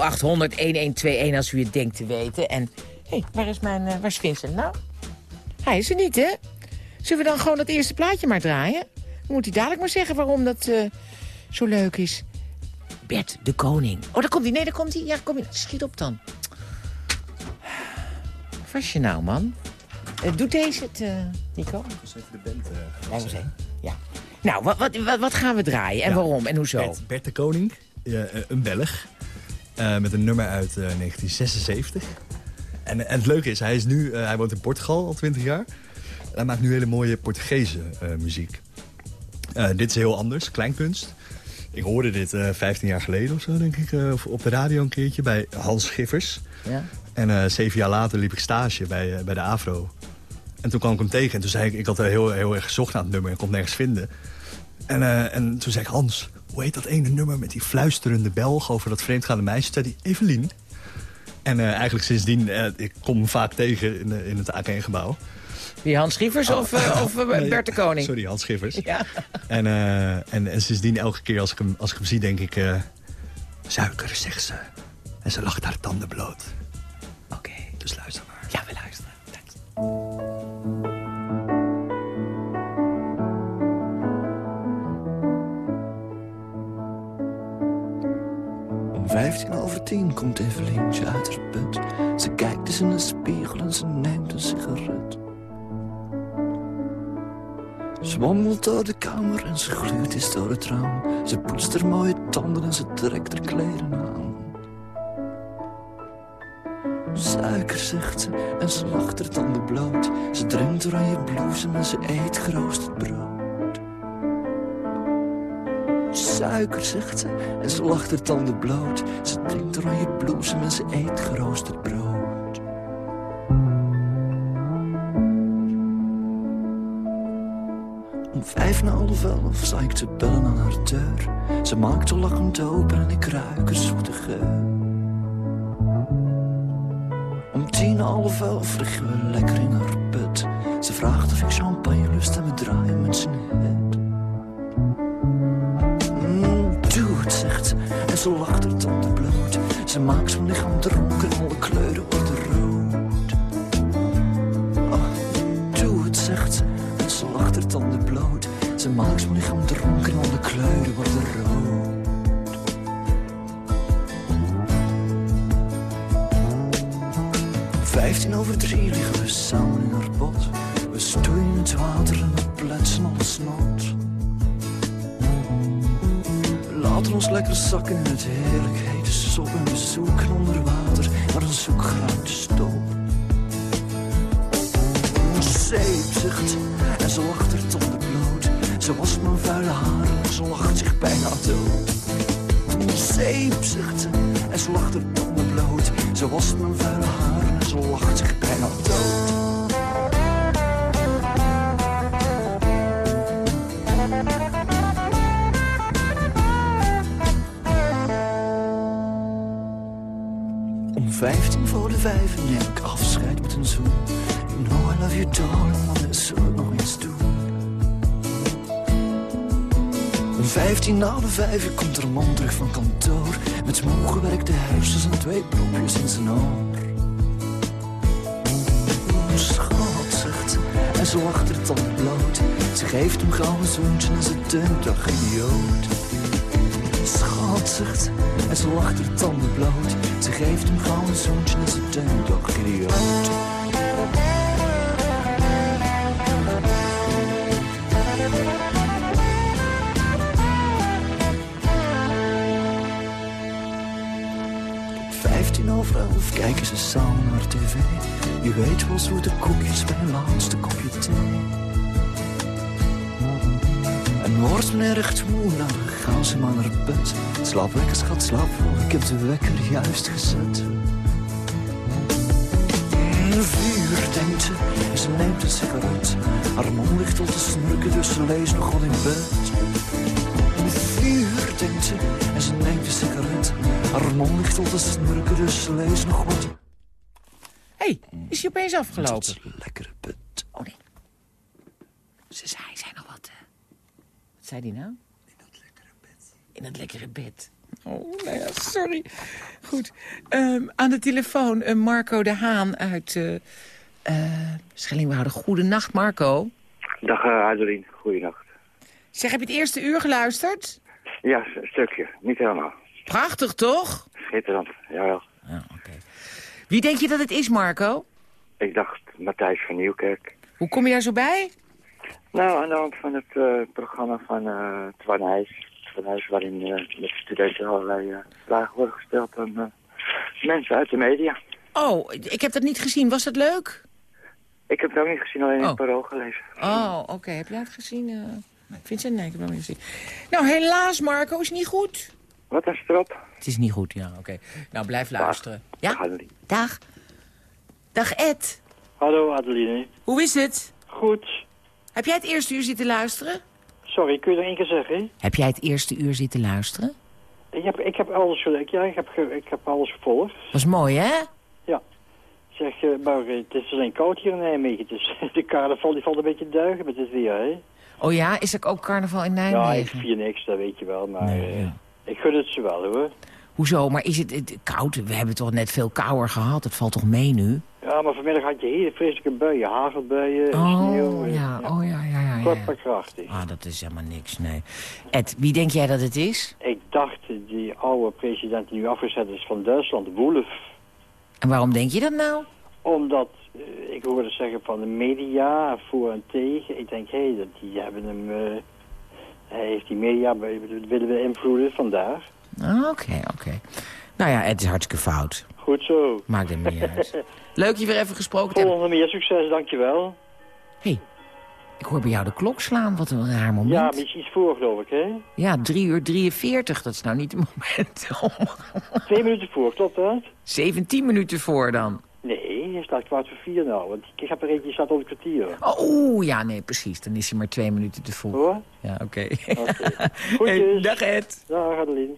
als u het denkt te weten. En, hé, hey, waar is mijn, uh, waar is Vincent nou? Hij is er niet, hè? Zullen we dan gewoon dat eerste plaatje maar draaien? Moet hij dadelijk maar zeggen waarom dat uh, zo leuk is. Bert de Koning. Oh, daar komt hij. Nee, daar komt hij. Ja, kom je. Schiet op dan. Was je nou, man? Uh, doet deze het, uh, Nico? Dus even de band. Uh, we zien. Ja. Nou, wat, wat, wat, gaan we draaien en ja, waarom en hoezo? Bert, Bert de Koning, een Belg. met een nummer uit 1976. En, en, het leuke is, hij, is nu, hij woont in Portugal al 20 jaar. Hij maakt nu hele mooie Portugese muziek. dit is heel anders, kleinkunst. Ik hoorde dit uh, 15 jaar geleden of zo, denk ik, uh, op de radio een keertje bij Hans Schiffers. Ja. En uh, zeven jaar later liep ik stage bij, uh, bij de AVRO. En toen kwam ik hem tegen en toen zei ik, ik had heel, heel erg gezocht naar het nummer en kon het nergens vinden. En, en toen zei ik, Hans, hoe heet dat ene nummer met die fluisterende Belg over dat vreemdgaande meisje? Zei die Evelien. En eigenlijk sindsdien, ik kom hem vaak tegen in, in het AK1-gebouw. Wie, Hans Schiffers oh. of, of Bert de Koning? Sorry, Hans Schiffers. Ja. En, en, en sindsdien elke keer als ik hem, als ik hem zie, denk ik... suiker, zegt ze. En ze lacht haar tanden bloot. Dus luister maar. Ja, we luisteren. Om vijftien over tien komt Evelientje uit haar put. Ze kijkt eens in de spiegel en ze neemt een sigaret. Ze wandelt door de kamer en ze gluurt eens door het raam. Ze poetst haar mooie tanden en ze trekt haar kleren aan. Zegt ze, en ze lacht haar tanden bloot. Ze drinkt oranje bloesem en ze eet geroosterd brood. Suiker, zegt ze, en ze lacht haar tanden bloot. Ze drinkt oranje bloesem en ze eet geroosterd brood. Om vijf na half elf zag ik te bellen aan haar deur. Ze maakte lachend open en ik ruik een zoete geur. Half elf liggen we lekker in haar bed. Ze vraagt of ik champagne lust en we draaien met z'n head. Mm, doe het, zegt ze, en ze lacht haar tanden bloot. Ze maakt zijn lichaam dronken en alle kleuren worden rood. Oh, doe het, zegt ze, en ze lacht haar tanden bloot. Ze maakt zijn lichaam dronken zegt en ze lacht er tanden bloot. Ze wast mijn vuile haren en ze lacht zich bijna dood. Zeep, ze, en ze lacht er tanden bloot. Ze wast mijn vuile haren en ze lacht zich bijna dood. Om vijftien voor de vijf neem ik afscheid met een zoen. Love you darling, eens doen. Om vijftien na de vijf komt er een man terug van kantoor. Met zijn gewerkte hersens en twee propjes in zijn oor. Zegt ze, en ze lacht er tanden bloot. Ze geeft hem gauw een zoentje en ze denkt, ach idioot. Schat, zegt ze, en ze lacht haar tanden bloot. Ze geeft hem gauw een zoentje en ze denkt, ach idioot. Kijken ze samen naar tv. Je weet wel zoete koekjes bij een laatste kopje thee. En wordt men erg moe, nou gaan ze maar naar bed. Slaap lekker, schat, slaap wel, ik heb de wekker juist gezet. Mm, Vuur, denkt ze, en ze neemt een sigaret. Haar mond ligt al te snurken, dus ze leest nog wat in bed. Vuur, denkt ze, en ze neemt een sigaret. Haar mond ligt al te snurken, dus ze leest nog wat. Hé, hey, is hij opeens afgelopen? Lekkere bed. Oh nee. Ze zei, zei nog wat. eh. Wat zei die nou? In dat lekkere bed. In dat lekkere bed. Oh, nou ja, sorry. Goed. Ehm, aan de telefoon eh, Marco de Haan uit eh eh Schellingwoude. Goedenacht, Marco. Dag uh, Adeline, goeienacht. Zeg, heb je het eerste uur geluisterd? Ja, een stukje, niet helemaal. Prachtig, toch? Schitterend, jawel. Wie denk je dat het is, Marco? Ik dacht Matthijs van Nieuwkerk. Hoe kom je daar zo bij? Nou, aan de hand van het eh, programma van eh Twan Heijs. Twan Heijs, waarin eh, met studenten allerlei vragen worden gesteld aan mensen uit de media. Oh, ik heb dat niet gezien. Was dat leuk? Ik heb het ook niet gezien, alleen in Oh. het parool gelezen. Oh, oké. Heb jij het gezien? Vincent? Nee, ik heb het nog niet gezien. Nou, helaas, Marco. Is niet goed. Wat een strop. Het is niet goed, ja, oké. Nou, blijf luisteren. Ja? Dag Adeline. Dag. Dag, Ed. Hallo Adeline. Hoe is het? Goed. Heb jij het eerste uur zitten luisteren? Sorry, kun je er één keer zeggen? Heb jij het eerste uur zitten luisteren? Ik heb, ik heb alles gelijk. Ja, ik heb, ik heb alles gevolgd. Was mooi, hè? Ja. Zeg, maar eh, het is alleen koud hier in Nijmegen. Dus de carnaval die valt een beetje duigen met het weer, hè? Oh ja, is er ook carnaval in Ja, ik Nijmegen? vier niks, dat weet je wel. Maar Nee, eh, ja. Ik gun het ze wel, hoor. Hoezo? Maar is het, het koud? We hebben toch net veel kouder gehad? Het valt toch mee nu? Ja, maar vanmiddag had je hele vreselijke buien. Hagelbuien, Oh, sneeuw. eh, ja, oh ja, ja, ja. Kort ja. maar krachtig. Ah, dat is helemaal niks, nee. Ed, wie denk jij dat het is? Ik dacht, die oude president die nu afgezet is van Duitsland, Wolf. En waarom denk je dat nou? Omdat, eh, ik hoorde zeggen van de media, voor en tegen. Ik denk, hé, hey, die hebben hem... eh, hij heeft die media willen beïnvloeden, vandaar. Ah, Oké, oké. Nou ja, het is hartstikke fout. Goed zo. Maakt er niet uit. Leuk je weer even gesproken te hebben. Meer succes, dankjewel. Ik hoor bij jou de klok slaan, wat een raar moment. Ja, maar iets iets voor, geloof ik, hè? Ja, 3 uur 43, dat is nou niet het moment. Twee minuten voor, klopt dat? 17 minuten voor dan. Hij staat kwart voor vier nou. Want ik heb er eentje, staat op het kwartier. Oh, ja, nee, precies. Dan is hij maar twee minuten te vroeg. Hoor? Ja, oké. Goedjes. Hey, dag Ed. Dag Adeline.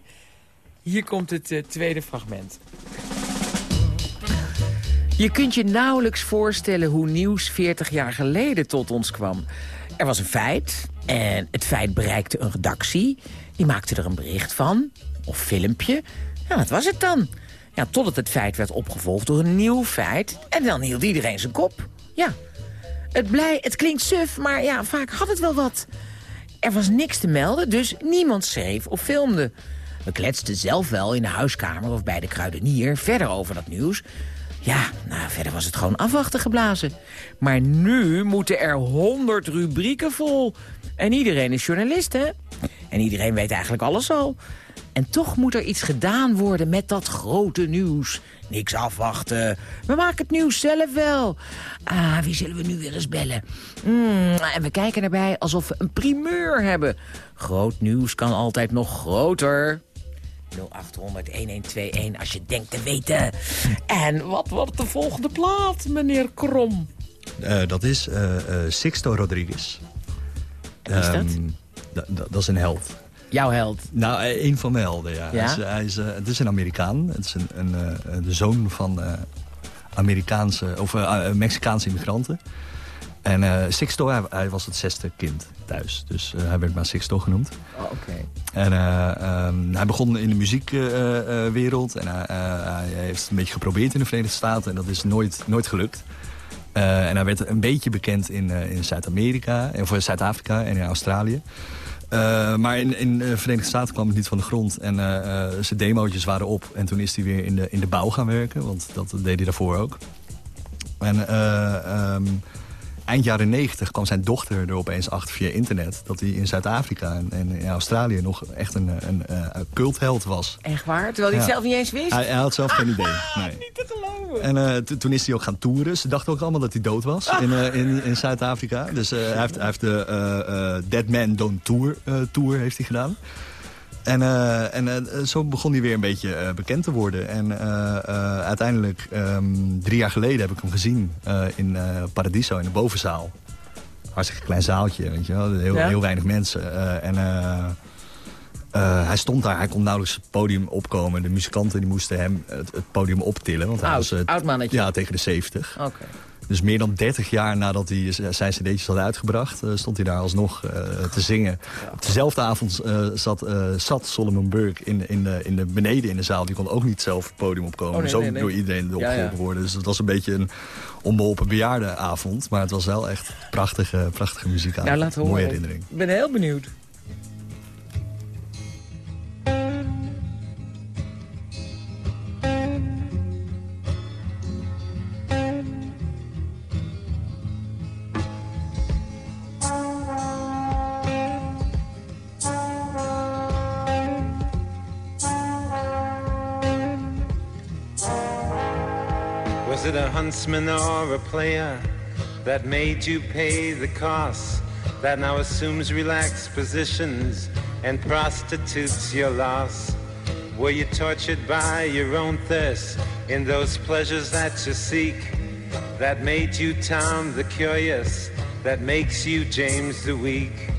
Hier komt het eh, tweede fragment. Je kunt je nauwelijks voorstellen hoe nieuws 40 jaar geleden tot ons kwam. Er was een feit en het feit bereikte een redactie. Die maakte er een bericht van, of filmpje. Ja, wat was het dan? Ja, totdat het feit werd opgevolgd door een nieuw feit. En dan hield iedereen zijn kop. Ja, het, blij, het klinkt suf, maar ja, vaak had het wel wat. Er was niks te melden, dus niemand schreef of filmde. We kletsten zelf wel in de huiskamer of bij de kruidenier verder over dat nieuws. Ja, nou, verder was het gewoon afwachten geblazen. Maar nu moeten er honderd rubrieken vol. En iedereen is journalist, hè? En iedereen weet eigenlijk alles al. En toch moet er iets gedaan worden met dat grote nieuws. Niks afwachten. We maken het nieuws zelf wel. Ah, wie zullen we nu weer eens bellen? Hmm, en we kijken erbij alsof we een primeur hebben. Groot nieuws kan altijd nog groter. 0800-1121 als je denkt te weten. En wat wordt de volgende plaat, meneer Krom? Eh, dat is eh, eh, Sixto Rodriguez. Is dat? Ehm, da- da- dat is een held. Jouw held? Nou, eh, een van mijn helden, ja. Ja? Hij is, hij is, eh, het is een Amerikaan. Het is een, een, eh, de zoon van eh, Amerikaanse, of eh, eh, Mexicaanse immigranten. En eh, Sixto, hij, hij was het zesde kind thuis. Dus eh, hij werd maar Sixto genoemd. Oh, Oké. En eh, ehm, hij begon in de muziekwereld. en hij, eh, hij heeft het een beetje geprobeerd in de Verenigde Staten. En dat is nooit, nooit gelukt. Eh, en hij werd een beetje bekend in, eh, in Zuid-Amerika, of Zuid-Afrika en in Australië. Eh, maar in, in de Verenigde Staten kwam het niet van de grond. En eh, eh, zijn demootjes waren op. En toen is hij weer in de, in de bouw gaan werken. Want dat deed hij daarvoor ook. En eh, ehm, eind jaren 90 kwam zijn dochter er opeens achter via internet... dat hij in Zuid-Afrika en, en in Australië nog echt een, een, een cultheld was. Echt waar? Terwijl hij het Ja. zelf niet eens wist? Hij, hij had zelf geen idee. Nee. Niet te geloven. En eh, to- toen is hij ook gaan toeren. Ze dachten ook allemaal dat hij dood was in, eh, in, in Zuid-Afrika. Dus eh, hij heeft, hij heeft de eh, eh, Dead Man Don't Tour eh, tour heeft hij gedaan. En, eh, en eh, zo begon hij weer een beetje eh, bekend te worden. En uiteindelijk, ehm, drie jaar geleden heb ik hem gezien in Paradiso in de bovenzaal. Hartstikke klein zaaltje, weet je wel. Heel, Ja. heel weinig mensen. En hij stond daar, hij kon nauwelijks het podium opkomen. De muzikanten die moesten hem het, het podium optillen. Want hij was, oud mannetje. Ja, tegen de 70. Oké. Dus meer dan 30 jaar nadat hij zijn cd'tjes had uitgebracht... eh, stond hij daar alsnog eh, te zingen. Op dezelfde avond eh, zat, zat Solomon Burke in, in, de, in de, beneden in de zaal. Die kon ook niet zelf het podium opkomen. Oh, nee, dus ook nee, nee. door iedereen erop Ja, worden. Dus het was een beetje een onbeholpen bejaardenavond. Maar het was wel echt prachtige, prachtige muziek aan. Nou, laten we Mooie horen. herinnering. Ik ben heel benieuwd. Huntsman or a player that made you pay the cost? That now assumes relaxed positions and prostitutes your loss? Were you tortured by your own thirst in those pleasures that you seek? That made you Tom the Curious, that makes you James the Weak?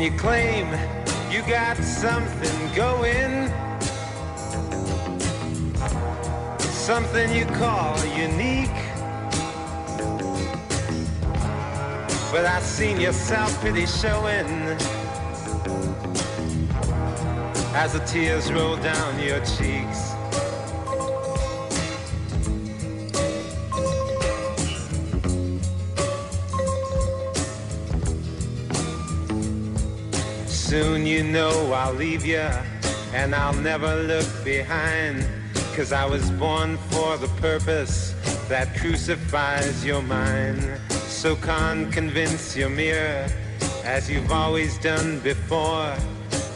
And you claim you got something going. Something you call unique. But I've seen your self-pity showing as the tears roll down your cheeks. Soon you know I'll leave you and I'll never look behind. Cause I was born for the purpose that crucifies your mind. So con convince your mirror as you've always done before.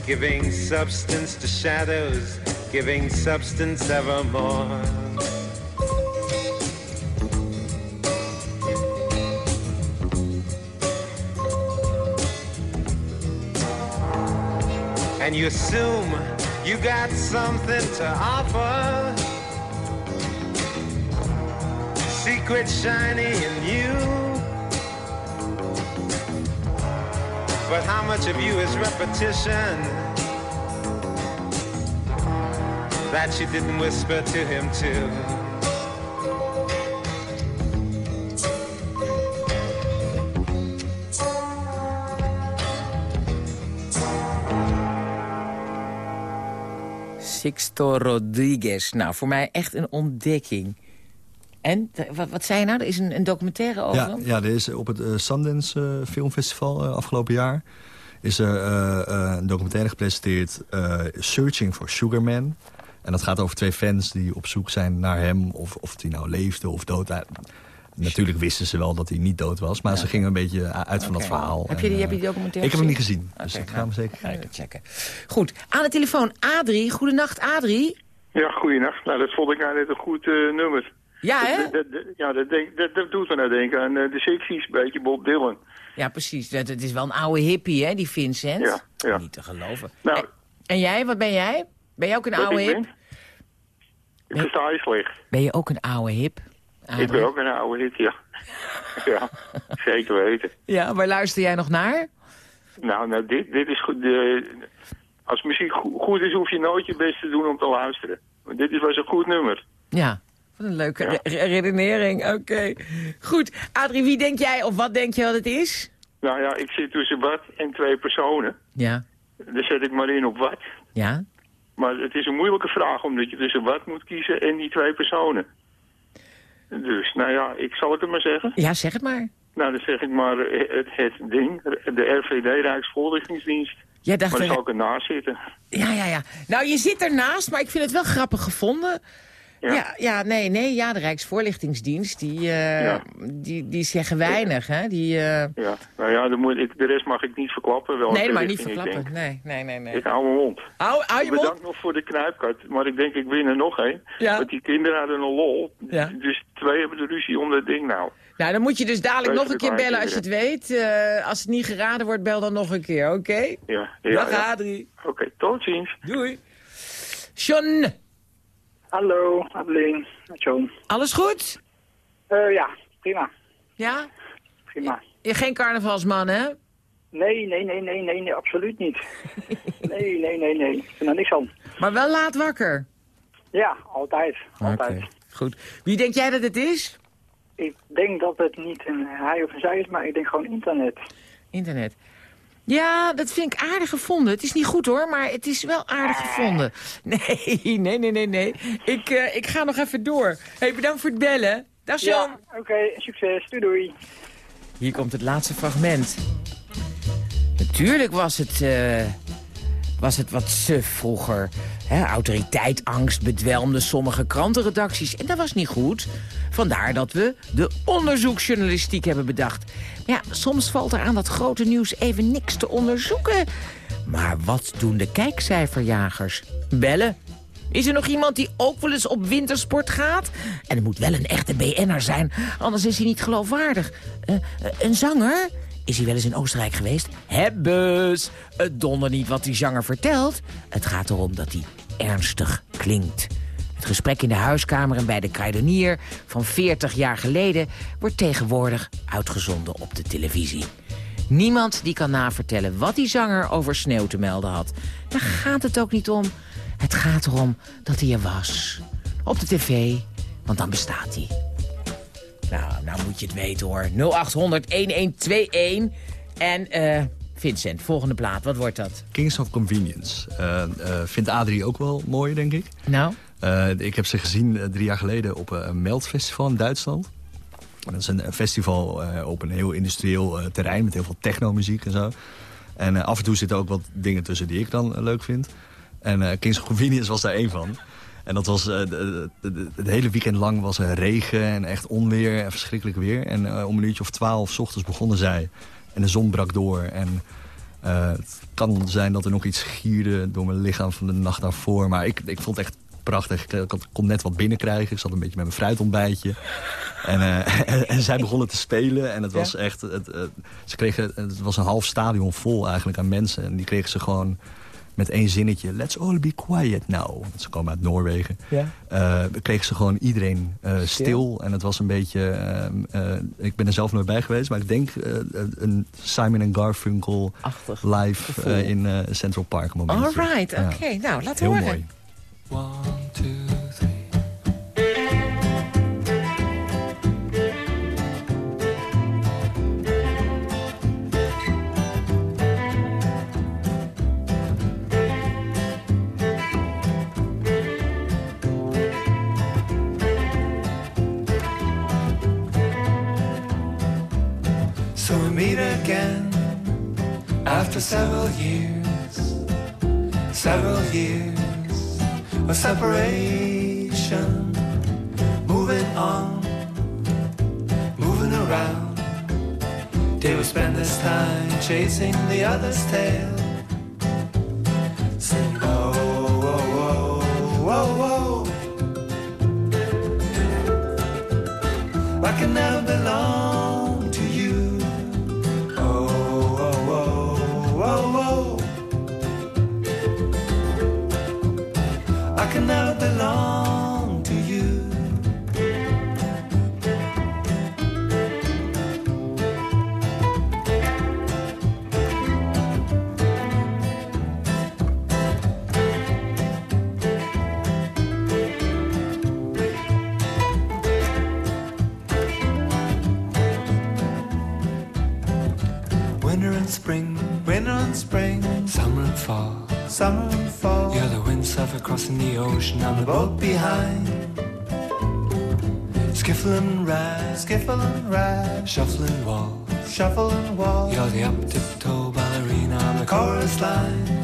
Giving substance to shadows, giving substance evermore. And you assume you got something to offer. Secret shiny in you. But how much of you is repetition that you didn't whisper to him too? Sixto Rodriguez. Nou, voor mij echt een ontdekking. En, wat, wat zei je nou? Er is een, een documentaire over Ja, hem? ja, er is op het eh, Sundance eh, Filmfestival eh, afgelopen jaar... is er een documentaire gepresenteerd, Searching for Sugar Man. En dat gaat over twee fans die op zoek zijn naar hem... of, of hij nou leefde of dood. Natuurlijk wisten ze wel dat hij niet dood was... maar ze gingen een beetje uit van dat verhaal. Heb je die, En, heb je die eh, documentaire Ik heb hem niet gezien? dus ik ga nou, hem zeker kijken. checken. Goed, aan de telefoon Adrie. Goedenacht, Adrie. Ja, goeienacht. Nou, dat vond ik net een goed eh, nummer. Ja, hè? Dat, dat- dat- ja, dat, denk, dat, dat doet me nou denken aan eh, de Sixties, een beetje Bob Dylan. Ja, precies. Het, het is wel een oude hippie, hè, die Vincent. Ja, ja. Niet te geloven. Nou, en, en jij, wat ben jij? Ben je ook een Wat oude ik hip? ben? Ik versta je slecht. Ben je ook een oude hip? Ik ben ook een oude hit, ja. ja, zeker weten. Ja, waar luister jij nog naar? Nou, nou dit, dit is goed. eh, als muziek go- goed is, hoef je nooit je best te doen om te luisteren. Want dit is wel een goed nummer. Ja, wat een leuke re- re- redenering. Oké. Goed, Adrie, wie denk jij of wat denk je wat het is? Nou ja, ik zit tussen wat en twee personen. Ja. Daar zet ik maar in op wat. Ja? Maar het is een moeilijke vraag, omdat je tussen wat moet kiezen en die twee personen. Dus, nou ja, ik zal het er maar zeggen. Ja, zeg het maar. Nou, dan zeg ik maar eh, het, het ding, de RVD, Rijksvoorlichtingsdienst. Jij dacht maar dan er- zal ik ernaast zitten. Ja, ja, ja. Nou, je zit ernaast, maar ik vind het wel grappig gevonden. Ja, ja, nee, nee, ja, de Rijksvoorlichtingsdienst, die, Ja. die, die zeggen weinig, hè. Die, eh, Ja, nou ja, dan moet ik, de rest mag ik niet verklappen. Welke nee, maar niet verklappen. Nee, nee, nee, nee. Ik hou mijn mond. Hou, hou je mond. Bedankt nog voor de knijpkat, maar ik denk ik win er nog één. Ja. Want die kinderen hadden een lol. Ja. Dus twee hebben de ruzie om dat ding nou. Nou, dan moet je dus dadelijk nog een keer bellen als je het weet. Eh, als het niet geraden wordt, bel dan nog een keer, oké? Ja, ja, Dag, ja. Adrie. Oké, tot ziens. Doei. John. Hallo, Adeline. John. Alles goed? Eh, ja, prima. Ja? Prima. Je geen carnavalsman, hè? Nee, nee, nee, nee, nee, nee, absoluut niet. nee, nee, nee, nee. Ik vind er niks van. Maar wel laat wakker. Ja, altijd. Altijd. Goed. Wie denk jij dat het is? Ik denk dat het niet een hij of een zij is, maar ik denk gewoon internet. Internet. Ja, dat vind ik aardig gevonden. Het is niet goed hoor, maar het is wel aardig gevonden. Nee, nee, nee, nee, nee. Ik, eh, ik ga nog even door. hey, bedankt voor het bellen. Dag John. Ja, oké, succes. Doei doei. Hier komt het laatste fragment. Natuurlijk was het, eh, was het wat suf vroeger. Hè, autoriteit, angst bedwelmde sommige krantenredacties. En dat was niet goed. Vandaar dat we de onderzoeksjournalistiek hebben bedacht. Ja, soms valt er aan dat grote nieuws even niks te onderzoeken. Maar wat doen de kijkcijferjagers? Bellen. Is er nog iemand die ook wel eens op wintersport gaat? En het moet wel een echte BN'er zijn, anders is hij niet geloofwaardig. Eh, eh, een zanger? Is hij wel eens in Oostenrijk geweest? Hebbes! Het donder niet wat die zanger vertelt. Het gaat erom dat hij ernstig klinkt. Het gesprek in de huiskamer en bij de kruidenier van 40 jaar geleden... wordt tegenwoordig uitgezonden op de televisie. Niemand die kan navertellen wat die zanger over sneeuw te melden had. Daar gaat het ook niet om. Het gaat erom dat hij er was. Op de tv, want dan bestaat hij. Nou, nou moet je het weten hoor. 0800-1121. En eh Vincent, volgende plaat, wat wordt dat? Kings of Convenience. Eh, eh, vindt Adrie ook wel mooi, denk ik. Nou? Eh, ik heb ze gezien eh, drie jaar geleden op eh, een Meldfestival in Duitsland. Dat is een, festival op een heel industrieel terrein met heel veel technomuziek en zo. En af en toe zitten ook wat dingen tussen die ik dan leuk vind. En Kings of Convenience was daar één van. En dat was, het hele weekend lang was er regen en echt onweer en verschrikkelijk weer. En om een uurtje of twaalf ochtends begonnen zij. En de zon brak door. En het kan zijn dat er nog iets gierde door mijn lichaam van de nacht daarvoor. Maar ik, ik vond het echt prachtig. Ik, ik kon net wat binnenkrijgen. Ik zat een beetje met mijn fruitontbijtje. En, eh, en, en zij begonnen te spelen. En het was Ja? echt... Het, eh, ze kregen, het was een half stadion vol eigenlijk aan mensen. En die kregen ze gewoon met één zinnetje... Let's all be quiet now. Want ze komen uit Noorwegen. Ja. Eh, kregen ze gewoon iedereen eh, stil. En het was een beetje... eh, ik ben er zelf nooit bij geweest. Maar ik denk eh, een Simon Garfunkel live eh, in eh, Central Park. momentje. All right, oké. Nou, laat Heel horen. mooi. Several years, several years of separation, moving on, moving around. They will spend this time chasing the other's tail. Oh, oh, Skiffle and ride, skiffle and ride, shuffling wall, shuffling wall. You're the up-tiptoe ballerina on the chorus line.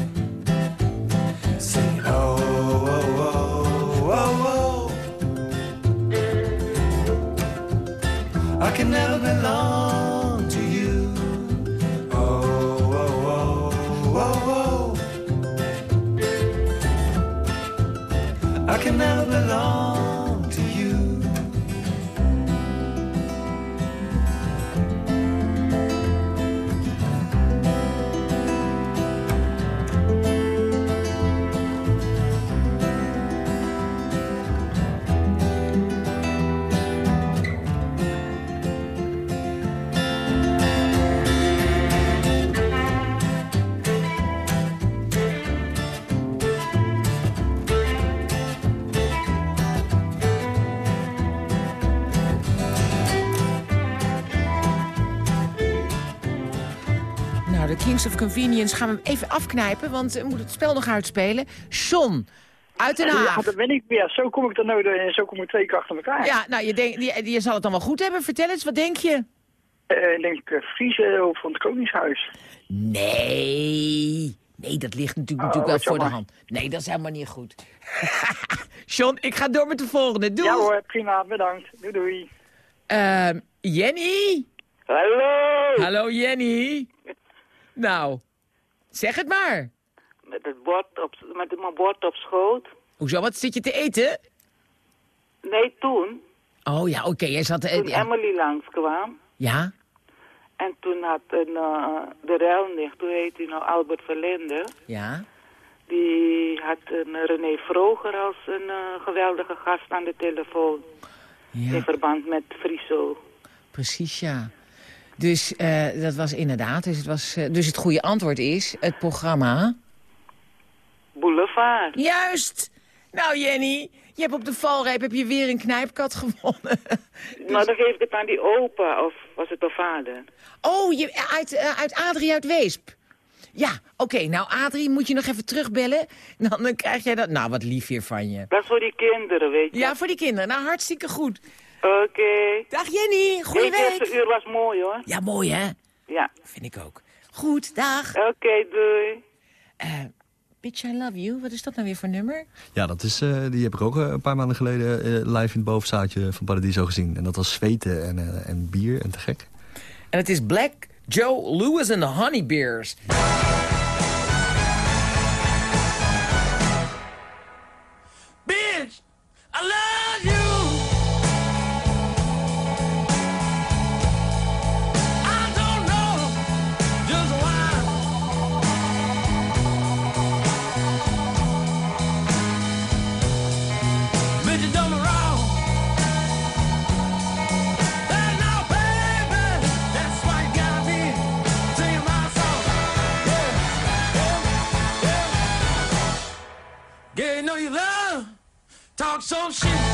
De Kings of Convenience gaan we even afknijpen, want we moeten het spel nog uitspelen. John, uit Den Haag. Ja, dat ben ik weer. Zo kom ik er nou en zo kom ik twee keer achter elkaar. Ja, nou, je, denk, je, je zal het dan wel goed hebben. Vertel eens, wat denk je? Eh, ik denk uh, Friese of van het Koningshuis. Nee. Nee, dat ligt natuurlijk, Oh, natuurlijk wel voor de hand. Nee, dat is helemaal niet goed. John, ik ga door met de volgende. Doei. Ja hoor, prima, bedankt. Doei doei. Ehm, Jenny? Hallo! Hallo Jenny. Nou, zeg het maar. Met, het bord op, met mijn bord op schoot. Hoezo, wat zit je te eten? Nee, toen. Oh ja, oké, jij zat... eh, Toen ja. Emily langskwam. ja? En toen had een, eh, de ruilnicht, hoe heet hij nou, Albert Verlinde. Ja? Die had een René Vroger als een eh, geweldige gast aan de telefoon. Ja. In verband met Friso. Precies, ja. Dus eh, dat was inderdaad. Dus het, was, eh, dus het goede antwoord is het programma... Boulevard. Juist! Nou Jenny, je hebt op de valreep heb je weer een knijpkat gewonnen. Nou, dan geef ik het aan die opa, of was het de vader? Oh, je, uit, eh, uit Adrie uit Weesp. Ja, oké. nou Adrie, moet je nog even terugbellen. Dan, dan krijg jij dat... Nou, wat lief hier van je. Dat is voor die kinderen, weet je. Ja, voor die kinderen. Nou, hartstikke goed. Oké. Dag Jenny, goede week. Het eerste uur was mooi hoor. Ja, mooi hè? Ja. Vind ik ook. Goed, dag. Oké, doei. Uh, Bitch, I Love You, wat is dat nou weer voor nummer? Ja, dat is, eh, die heb ik ook eh, een paar maanden geleden live in het bovenzaadje van Paradiso gezien. En dat was zweten en, en bier en te gek. En het is Black Joe Lewis en the Honeybears. Bitch, I love you! talk some shit.